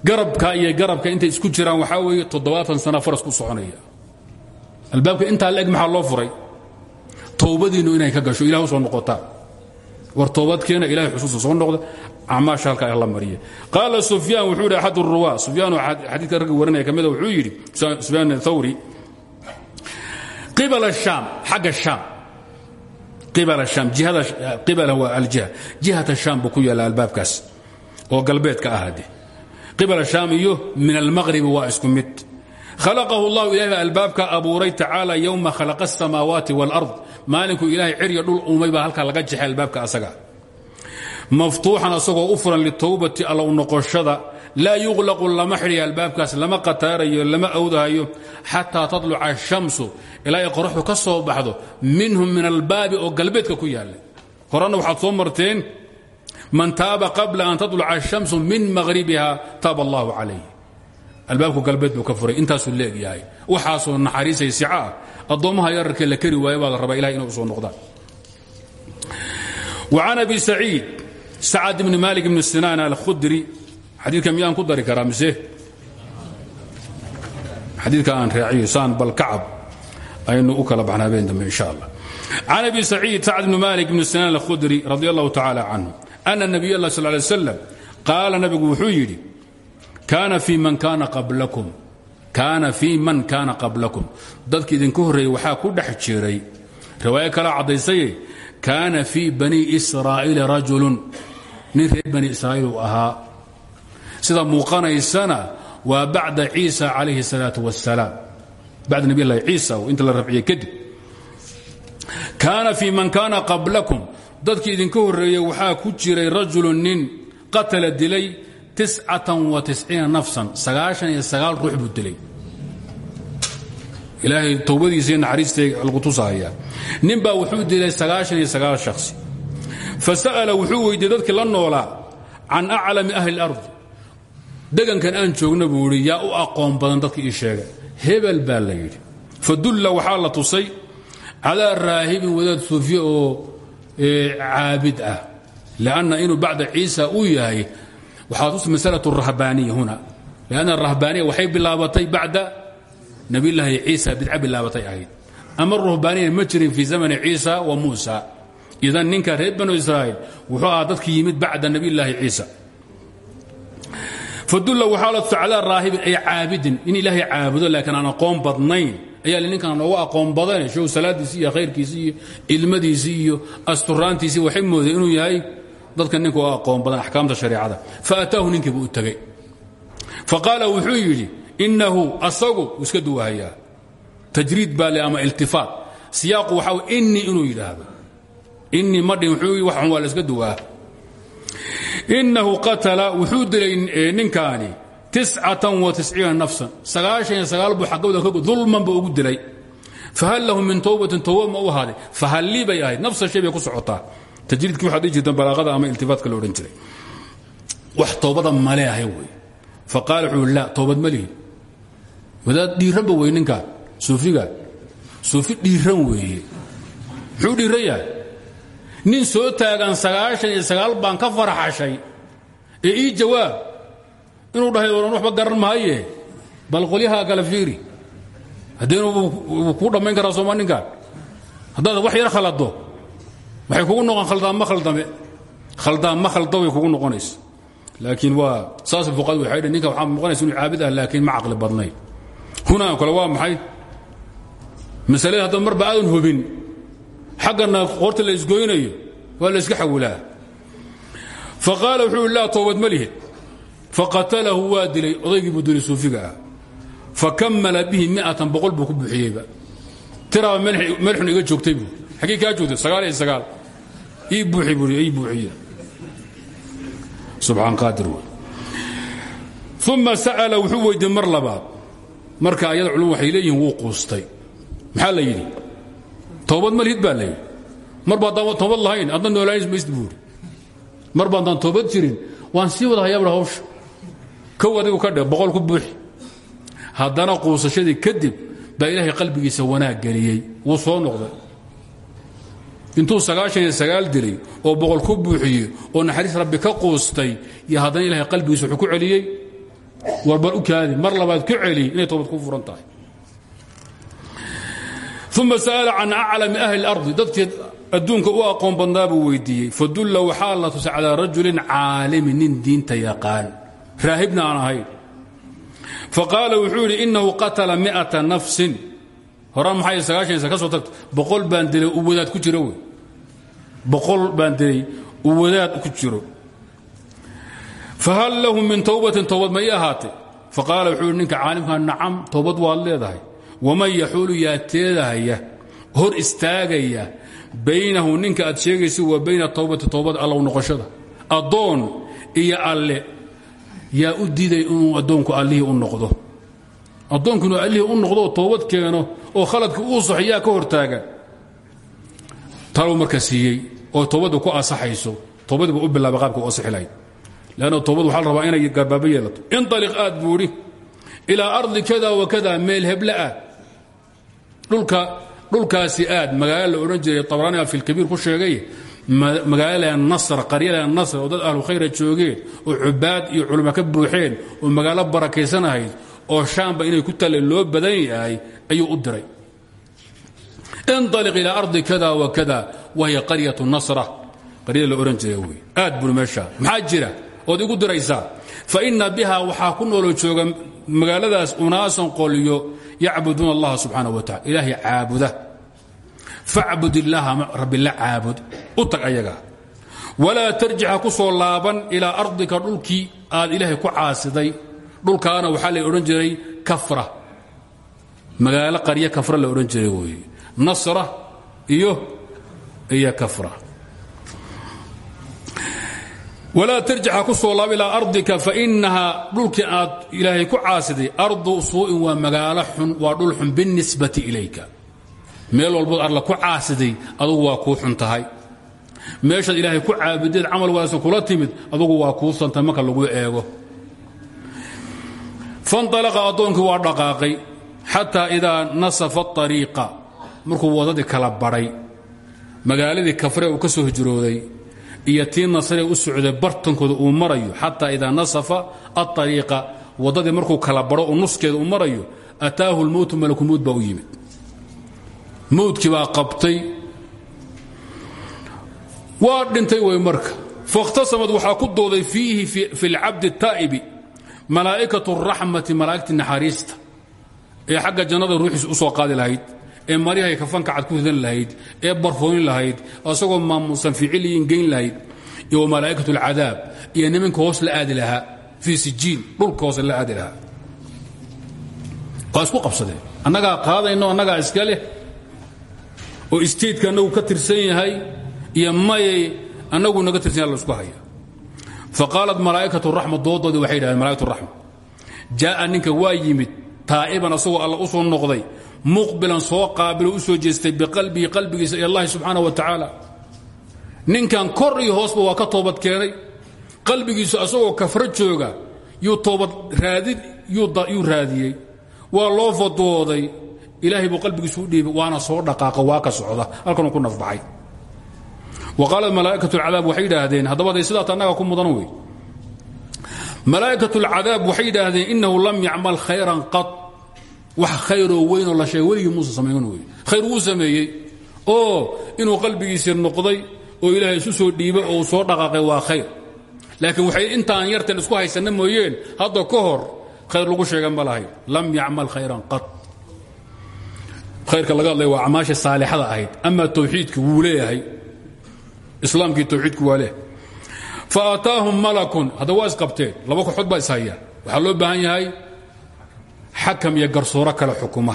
garabka iyo garabka intay isku jiraan waxaa weeye toddobaatan sana faras ku soconaya. Albaabka towbadiinnu inay ka gasho ilah u soo noqotaan war toobadkeena ilahay xusuusta soo noqda acmaasha halkaa alla mariya. Qaala sufyaan wuxuu yidhi axad ruwa sufyaanoo xadiidka ragga warinaya ka ah wuxuu yidhi sufyaan thawri qibala shaam xagga shaam qibala shaam jihada qibala waa aljiha jihata shaam buu ku yaalla albaabkaas oo galbeedka ahaade qibala shaam iyo min almaqribi waa isku mid. Khalaqahu allahu ilahay baa albaabka abuuray tacaala yowma khalaqa asamaawaati wاlard maalinkuu ilaahay cerya dhul uumay baa halkaa laga jexay albaabka asaga. Maftuuxan asagoo u furan litowbati allow noqoshada laa yuqlaqu lama xidhiya albaabkaas lama qataarayo lama awdahayo xataa tatluca ashamsu ilaa ay qoraxdu ka soo baxdo minhum min albaabi oo galbeedka ku yaalla. Horena waxaad soo marteen man taaba qabla an tatluca ashamsu min maghribiha taaba allahu calayh albaabku galbeed buu ka furay intaasuu leegyahay waxaasoo naxariisay sica addoommaha yararkee la keri waayo baa la rabaa ilahay inay u soo noqdaan وعن أبي سعيid سacد بن mالك بن sinاn alkhudri xadiidka miyaan ku dari karaa mise xadiidka aan raaciyo saan bal kacab aynu u kala baxna habeen dambe insha allah can abi saciid sacd bn malik bn sinaan alkhudri radi allahu tacaala canhu ana nabiy allah sal lay slam qaala nabigu wuxuu yidhi kaana fii man kaana qablakum kaana fi man kaana qablakum. Dadki idinka horreeyey waxaa ku dhex jiray. Riwaayo kalaa caddaysaye kaana fii bani israa'iila rajulun. Nin reer bani israa'iil uu ahaa. Sida muuqanaysana waa bacda ciisa calayhi salaatu wasalaam bacda nabiylahi ciisa inta la rafciyey kadib. Kaana fii man kaana qablakum. Dadkii idinka horreeyey waxaa ku jiray rajul nin qatala dilay nafsan sagaashan iyo sagaal ruux buu dilay. Ilaahay towbadiisa iyo naxariistay lagu tusahaya nin baa wuxuu dilay sagaashan iyo sagaal shakhsi. Fasa'ala wuxuu weydiiyey dadkii la noolaa can aclami ahli اlardi degankan aan joogna buu u aqoon badan dadka ii sheega. Hebel baa fadulla waxaa la tusay calaa raahibin wadaad suufiye oo caabid ah lanna inuu bacda ciisa uu yahay waxaa tus masalatu rahbaaniya huna. Lanna rahbaaniya waxay bilaabatay bacda nabiyllaahi ciisa bidca bilaabatay ahayd. Ama ruhbaaniya ma jirin fii zamani ciisa wa muusa. Idan ninka reer banu israa'iil wuxuu ahaa dadkii yimid bacda nabiyllaahi ciisa. Fadulla waxaa la tusa calaa raahibin ay caabidin. In ilaahay caabudo laakiin aan aqoon badnayn. Ayaa li ninkan noogu aqoon badane show salaadiisii iyo khayrkiisii iyo ilmadiisii iyo asturaantiisii waxay moodeen inuu yahay dadka ninka u aqoon badan axkaamta shareecada fa ataahu ninkiibu u tegey wuxuu yidhi innahu asagu iska duwahayaa tajriid baa ama iltifaat siyaaqu waxaa innii inuu yidhaahdo. Innii wuxuu wax xun waa iska duwaa. Innahu qatala wuxuu dilay ninkaani nafsan. Sagaashan sagaal buu xaggooda ka dulman buu ugu dilay. Fahal lahu min towbatin towba ma u ahaaday. Fahallii nafsa shay ku socotaa tajriidkii waxaad dhihi jirteen balaaqada ama iltifaatka la odhan jiray. Wax towbada male ahay wey. Fa qaala wuxuu la towbad ma lihin. Wadaad dhiiranba wey ninkaan suufigaan suufi dhiiran weeye. Muxuu dhiiran yahay nin soo taagan sagaashan iyo sagaal baan ka faraxashay ee ii jawaab inuu dhahay oran waxba garan maaye. Bal qolyahaa kale fiiri. Haddeen kuu dhammayn karaa sooma ninkaan? Haddaad wax yar khalado waxay kugu noqon khaldaanma khaldame? Khaldaanma khaldo way kugu noqonaysa. Laakiin waa saas fuqad waxay dhan ninka waxaa noqonaysa inuu caabid ah laakiin ma caqli badnayn. Hunaa kale waa maxay? Masalada haddaba marba aadan hubin. Xaggana qoorta la isgoynayo waa la iska xawilaa. Fa qaala wuxuu laa toobad ma lihid faqatalahu waa dilay odaygii buu dilay suufiga ah. Fakammala bihi miatan boqol buu ku buuxiyeyba tiraaba melxun iga joogtay buu xaggii kaa joogtay sagaal iyo sagaal. Ii buuxi buu ii buuxiye subxaan qaadir wey uma sa'ala wuxuu weydiiyey mar labaad. Marka ayada culum waxay leeyihiin wuu quustay. Maxaa la yidhi? Toobad ma lihid baa la yidhi. Mar baadaan toobad lahayn adna noolaanays maysid buuri. Mar baadaan toobad jirin waan sii wada hayaabha hawsha. Kow adigu ka dhe boqol ku buuxi. Haddana quusashadii kadib baa ilaahay qalbigiisa wanaag geliyey. Wuu soo noqday intuu sagaashan iyo sagaal dilay oo boqol ku buuxiyey oo naxariis rabbi ka quustay iyo haddana ilahay qalbigiisa ku celiyey warbar u kaadi. Mar labaad ku celi inay toobad ku furan tahay. Sa'ala can aclami ahli اlardi dadkii adduunka u aqoon badnaa buu weydiiyey. Fadulla waxaa la tusay calaa rajulin caalimin nin diinta yaqaan. Raahibna aan ahayn. Faqaala wuxuu qatala miata nafsin. Horaa maxay sagaashanaysa ka soo tagta boqol baan dilay uu wadaad ku wey boqol baan dilay uu wadaad ku jiro. Fahal lahu min towbatin towbad ma ii ahaatay faqaala wuxuu yidhi ninka caalimkaa nacam towbad waad leedahay. Waman yaxuulu yaa teedahaya hor istaagaya. Baynahu ninka aad sheegaysa wa bayna towbati towbada allow noqoshada. Addoon iyo alle yaa u diiday inuu addoonku allihii u noqdo. Addoonku inuu allihii u noqdo oo toobad keeno oo khaladka uu saxo ka hortaagan taluu marka siiyey oo toobadda ku asaxayso toobadiiba u bilaaba qaabka u asixi lahayd leanna toobad waxaa la rabaa inay garbaabo yeelato. Inaliq aad buu idhi ardi kada wa kada meel heble aad dhulka dhulkaasi aad magaalo la odhan jiray tabraaniga filkabiir ku sheegay magaalada nasr qaryada nasr oo dad ahlu khayra joogeen oo cubaad iyo culimo ka buuxeen oo magaalo barakaysanahayd oo shaamba inay ku talle loo badan yahay ayuu u diray. Inaliq ilaa ardi kada wa kada wahiya qaryatu nasra. Qaryada la odhan jiray wey aad buri meesha maxaa jira? Ood igu diraysaa fa ina biha waxaa ku nooloo jooga magaaladaas unaasan qolyo yacbuduuna allaha subxaana wa tacala ilaahay caabuda. Facbud illaaha rabbi la caabud. U tag ayaga. Walaa tarjixa ku soo laaban ilaa ardika dhulkii aad ilaahay ku caasiday. Iyo iyo kafra. Walaa tarjixa ku soo laaba ilaa ardika fainahaa dhulkii aad ilaahay ku caasiday ardu suu'in waa magaalo xun waa dhul xun binisbati ilayka. Meel walbood arla ku caasiday adugu waa kuu xun tahay. Meeshaad ilaahay ku caabudeed camal wanaagsan kula timid adugu waa kuu santahay marka lagu eego. Fanalaqa addoonkii waa dhaqaaqay. Xataa idaa nasafa ariiqa markuu wadadii kala badhay magaaladii kafre uu ka soo hijrooday iyo tii nasre u socday bartankooda uu marayo xataa idaa nasafa aariiqa waddadii markuu kala badho oo nuskeeda uu marayo ataahu lmowtu malakumowt baa u yimid mowtkii baa qabtay waa dhintay way marka fakhtasamad waxaa ku dooday fiihi fi lcabdi الtaa'ibi malaa'ikaة الraxmati malaa'igtii naxariista ee xagga jannada ruuxiisa u soo qaadi lahayd ee maryahay kafanka cad ku ridan lahayd ee barfoonin lahayd asagoo maamuusan ficiliyin geyn lahayd iyo malaa'ikaة اlcadaab iyo nimanka hoos la aadi lahaa fii sijiin dhulka hoose la aadi lahaa. Waa isku qabsadeen annagaa qaadayno annagaa iska leh? Oo istaidka annagu ka tirsan yahay iyo mayay annagu naga tirsan yaha la isku haya? Faqaalat malaa'ikatu raxma doodoodii waxay yidhahdeen malaa'ikatu raxma jaa'a ninka waa yimid taa'iban asagoo alla u soo noqday muqbilan soo qaabilo u soo jeestay biqalbihi qalbigiisa ilallahi subxaana wa tacaala. Ninkan kor iyo hoosba waa ka toobad keenay. Qalbigiisu asagoo kafro jooga yuu toobad raadin yuu raadiyey. Waa loo fadooday ilaahay buu qalbigiisu u dhiibay waana soo dhaqaaqa waa ka socda. Halkanuu ku nafbaxay. Wa qaala malaa'ikatu alcadaab waxay yidhaahdeen haddaba day sidaata annaga ku mudan wey. Malaa'ikatu alcadaab waxay yidhaahdeen innahu lam wax khayroo weynoo la sheegay weligii muusa samaynan wey. Khayr wuu sameeyey. Oo inuu qalbigiisii noqday oo ilaahay isu soo dhiibay oo uu soo dhaqaaqay waa khayr. Laakiin waxay intaan yarteen isku haysanna mooyeen hadda ka hor khayr lagu sheega ma lahayn lam yacmal khayran qad. Khayrka laga hadlaya waa acmaasha saalixada ahayd ama tawxiidki wuu leeyahay. Islaamkii tawxiidku waa leeyahay fa aataahum malakun hadda waa isqabteen laba kooxood baa ishayaan waxaa loo baahan yahay xakam iyo garsooro kale xukuma.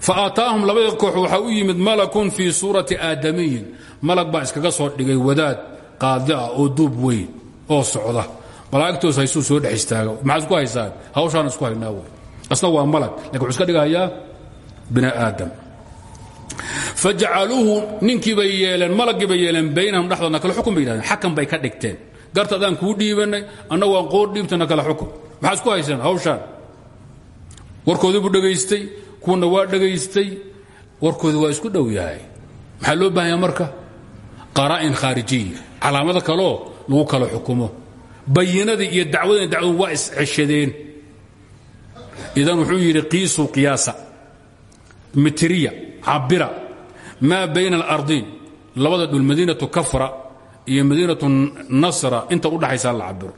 Fa aataahum labada koox waxaa u yimid malakun fii suurati aadamiyin. Malag baa iskaga soo dhigay wadaad qaadi ah oo duub weyn oo socda. Malaa'igtoos haysuu soo dhex istaaga maxaad isku haysaan hawshaan isku haynaa wey. Asna waa malag laakiin wuxuu iska dhigahayaa bini aadam. Fajacaluuhu ninkii bay yeeleen malaggii bay yeeleen baynahum dhexdoodna kale xukun bay yidhahdeen. Xakam warkoodii buu dhegaystay kuwana waa dhegaystay. Warkoodi waa isku dhow yahay. Maxaa loo baahan yaha marka? Qaraa'in khaarijiya calaamado kaloo lagu kala xukumo. Bayinadii iyo dacwadina dacwadu waa isceshadeen idan wuxuu yidhi qiisuu qiyaasa mitriya cabira maa bayna alardiin labada dhul madiinatu kafra iyo madiinatu nasra inta u dhaxaysaa la cabiro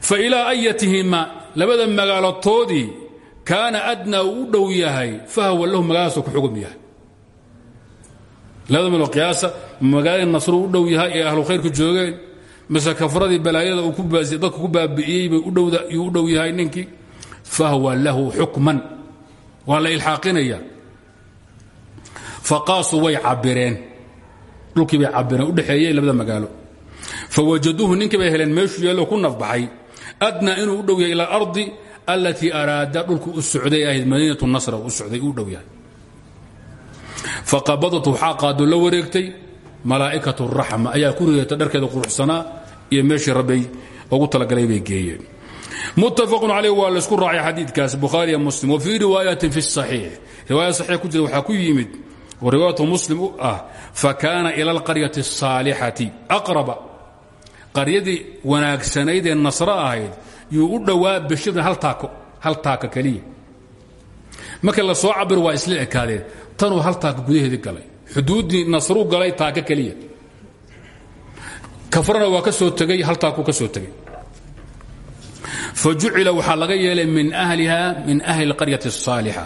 fa ilaa ayatihima labada magaalatoodii kaana adnaa uu u dhow yahay fahwa lahu magaaladaasoo ku xugum yahay. Labada qiyaasa magaaladii nasru u dhow yahay ee ahlu khayrku joogeen mise kafradii balaayada uu dadku ku baabi'iyey yuu u dhow yahay ninkii fahwa lahu xukman. Waa la ilxaaqinaya. Faqaasuu way cabireen dhulkii bay cabireen udhexeeyey labada magaalo. Fawajaduuhu ninkii bay heleen meeshuu yeelo ku nafbaxay adnaa inuu u dhow yahay ila alardi allatii araada dhulku u socday ahayd madiinatu nasra u socday u dhow yahay. Faqabadat malaa'ikatu raxma ayaa ku rigeeta dharkeeda iyo meeshii rabbay ugu talagalay bay geeyeen. Muttafaqun calayh waa laysku raacay xadiidkaas bukhaariya muslim wa fii riwaayatin fi saxiix. Riwaaya saxiix ku waxaa ku yimid oo riwaayatu muslim ah fakaana ila alqaryati الsaalixati aqraba qaryadii wanaagsanayd ee nasro ahayd yuu u dhowaa bashirna hal taako hal taaka keliya markii la soo cabir waa isla ekaadeen tanuu hal taaka gudaheedii galay xuduuddii nasruu galay taaka keliya kafrana waa ka soo tegey hal taakuu ka soo tegey fajucila waxaa laga yeelay min ahliha min ahli اlqaryati الsaalixa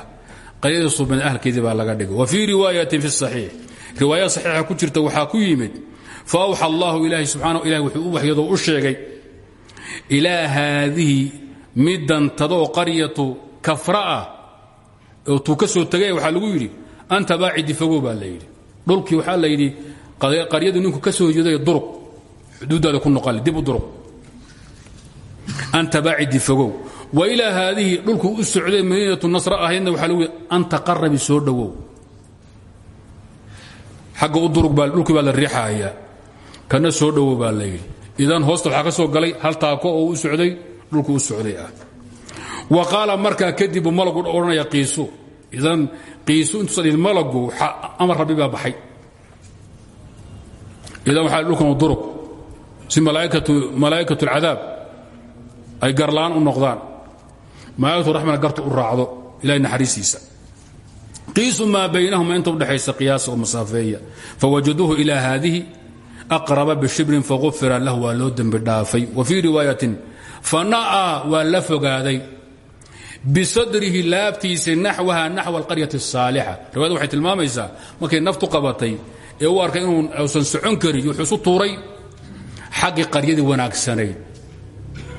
qaryadii suban ahlkeedii baa laga dhigay wa fii riwaayatin fi الصaxiix riwaaya saxiixa ku jirta waxaa ku yimid faawxa allahu ilaahi subxaana ilahi wuxuu u waxyadoo u sheegay ilaa haadihi midantadoo qaryatu kafra ah oo tuu ka soo tegay waxaa lagu yidhi anta baacidi fogow baa la yidhi dhulkii waxaa la yidhi qaryadu ninku ka soo hojeeday duruq xuduuddaada ku noqale dib u duruq anta baacidi fogow wa ilaa haadihi dhulkuu u socday madiinatu nasra ahaydna waxaa lagu yidhi anta qarabi soo dhowow xagga u durug baa dhulkii baa la riixahayaa kana soo dhowow baa la yidhi. Idan hoosta waxaa soo galay hal taako oo u socday dhulku u socday ah. Wa qaala markaa kadib malagu odhanaya qiisu. Idan qiisu intuusan malagu amar rabbi baa baxay. Idan waxaa dhulkan durug. Si malaa'ikatu alcadaab ay garla'aan u noqdaan. Malaa'ikatu raxmana garta u raacdo ilahay naxariistiisa qiisu maa baynahuma inta udhexaysa qiyaasa oo masaafeeya. Fawajaduuhu ilaa haadihi aqraba bishibrin faufira lahu waa loo dembi dhaafay. Wa fii riwaayatin fana'aa waa la fogaaday. Bisadrihi laabtiisa naxwaha naxwa alqaryati الsaalixa riwayada waxay tilmaamaysaa markay naftu qabatay ee u arkay inuu usan socon karin wuxuu isu tuuray xaggii qaryadii wanaagsanayd.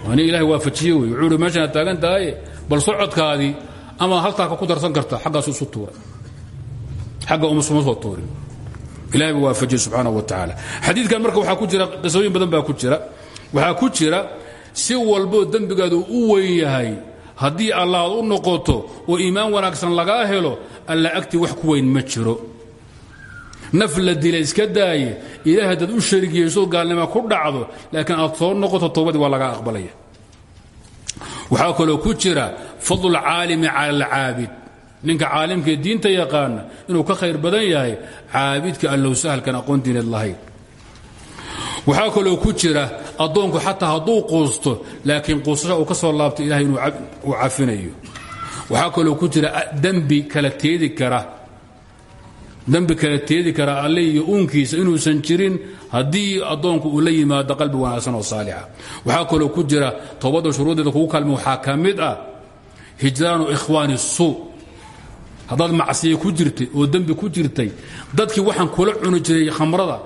Waa nin ilahay waafajiye wey wuxuu uhi meeshan aad taagan tahaye bal socodkaadii ama haltaaka ku darsan karta xaggaasu ilahay buu waafajiye subxaanaه wa tacaala xadiidkan marka waxaa ku jira qisooyin badan baa ku jira. Waxaa ku jira si walboo dembigaadu u weyn yahay haddii alla aad u noqoto oo iimaan wanaagsan lagaa helo alla agtii wax ku weyn ma jiro. Naf la dila iska daaye ilaah haddaad u sharigiyeysoo gaalnima ku dhacdo laakiin aad soo noqoto toobadii waa laga aqbalaya. Waxaa kaloo ku jira fadlu lcaalimi cala alcaabid ninka caalimkaee diinta yaqaana inuu ka khayr badan yahay caabidka allow sahalkan aqoon diineed lahayn waxaa kaloo ku jira addoonku xataa hadduu quusto laakiin quusasha uu ka laabto ilahay inuu cafinayo. Waxaa kaloo ku jira dembi kala teedi kara. Dembi kala teedi kara alle iyo uunkiisa inuusan jirin haddii addoonku uu la qalbi wanaagsan oo saalixa. Waxaa kaloo ku jira toobadda shuruuddeeda kugu kalmi waxaa ah hijraanu ikhwaani suu haddaad macsiye ku jirtay oo dembi ku jirtay dadkii waxaan kula cuni jiray khamrada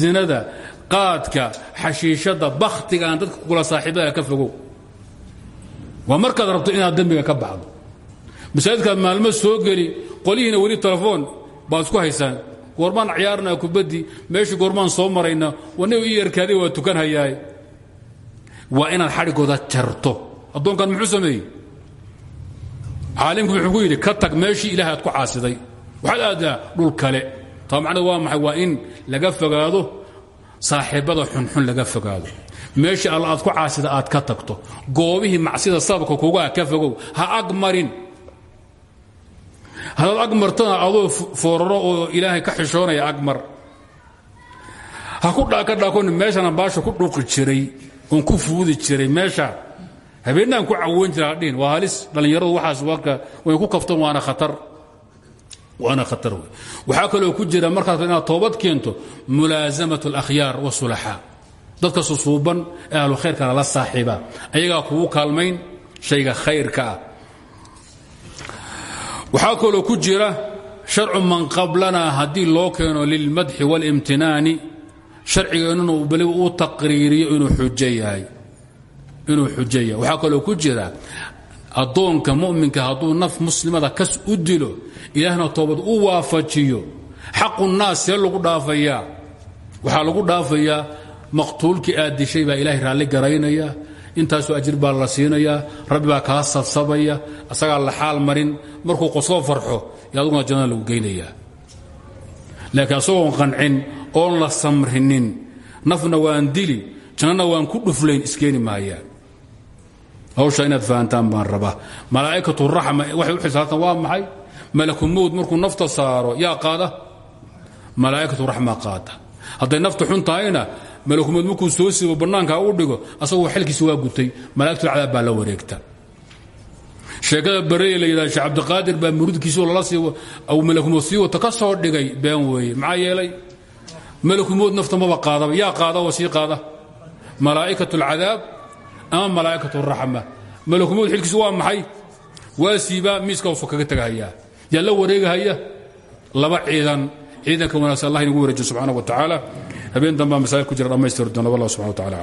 zinada qaadka xashiishadda bakhtiga aan dadka kula saaxiibada ka fogow. Waa markaad rabto inaad dembiga ka baxdo. Masaajidkaad maalmo soo geli qolihiina weli telefoon baad isku haysaan. Goormaan ciyaarnaa kubaddi meeshii goormaan soo marayna waniga ii yarkaadi waa tukan hayaay. Waa inaad xadhigooda jarto. Addoonkan muxuu sameeyey caalimku wuxuu ku yidhi ka tag meeshii ilahay aad ku caasiday. Waxaad aadaa dhul kale. Taa macnadu waa maxay? Waa in laga fogaado saaxiibbada xunxun laga fogaado. Meeshii alla aad ku caasida aad ka tagto. Goobihii macsida sababka kugaa ka fogow. Ha ag marin. Haddaad ag martana adoo fooraro oo ilaahay ka xishoonaya ag mar. Ha ku ka dhaakon meeshana baasha ku dhuuqi jiray oon ku fuudi jiray meesha habeenaan ku cawoon jira hadhihin waa halis. Dhallinyaradu warka way ku kaftan waana khatar. Waana khatar wey. Waxaa kaloo ku jira markaas inaad toobad keento mulaasamat اlakhyaar wasulaxaa dadka susuuban ee ahlu khayrkana la saaxiiba ayagaa kugu kaalmayn shayga khayrka ah. Waxaa kaloo ku jira sharcu man qablana haddii loo keeno lilmadxi wاlimtinaani sharcigeennuna beli uu taqriiriyo inuu xujo inuu yahay waxaa kaloo ku jira addoonka mu'minka hadduu naf muslimada kas u dilo ilaahna toobad u waafajiyo xaqu naas see lagu dhaafayaa waxaa lagu dhaafayaa maqtuulkii aad dishay baa ilaahay raalli garaynaya intaasoo ajir baa la siinayaa rabbi baa kaa sabsabaya asagaa la xaal marin markuu qosoo farxo yo aduguna jannada lagu geynayaa laakiin asagoon qancin oon la samrinin nafna waan dili jannana waan ku dhuflayn iskeeni maayaan hawsha inaad fahantaan baan rabaa. Malaa'ikatu raxma waxay u xisaabtaan waa maxay? Malaku mowd markuu nafta saaro yaa qaada? Malaa'ikatu raxma qaada. Hadday nafta xun tahayna malakumowd markuu soo siibo bannaanka u dhigo asagoo xilkiisi waa gutay. Malaa'igtu cadaab baa la wareegta. Sheekada bareye la yidhahda sheekh cabdiqaadir baa muridkiisoo lala sii aw malakumowd sii wata dhigay been weeye. Maxaa yeelay? Malakumowd nafta maba qaadaba. Yaa qaada oo qaada. Malaa'ikatu alcadaab ama malaa'ikatu raxma malakumowd xilkiisu waa maxay? Waa miiska usu kaga tagahayaa yaa wareegahaya. Laba ciidan ciidanka wanaagsan allah inagu wareejiyo subxaana wa tacaala habeen dambaa masaa'il ku jira dhammaystir doona wallah subxana wa tacala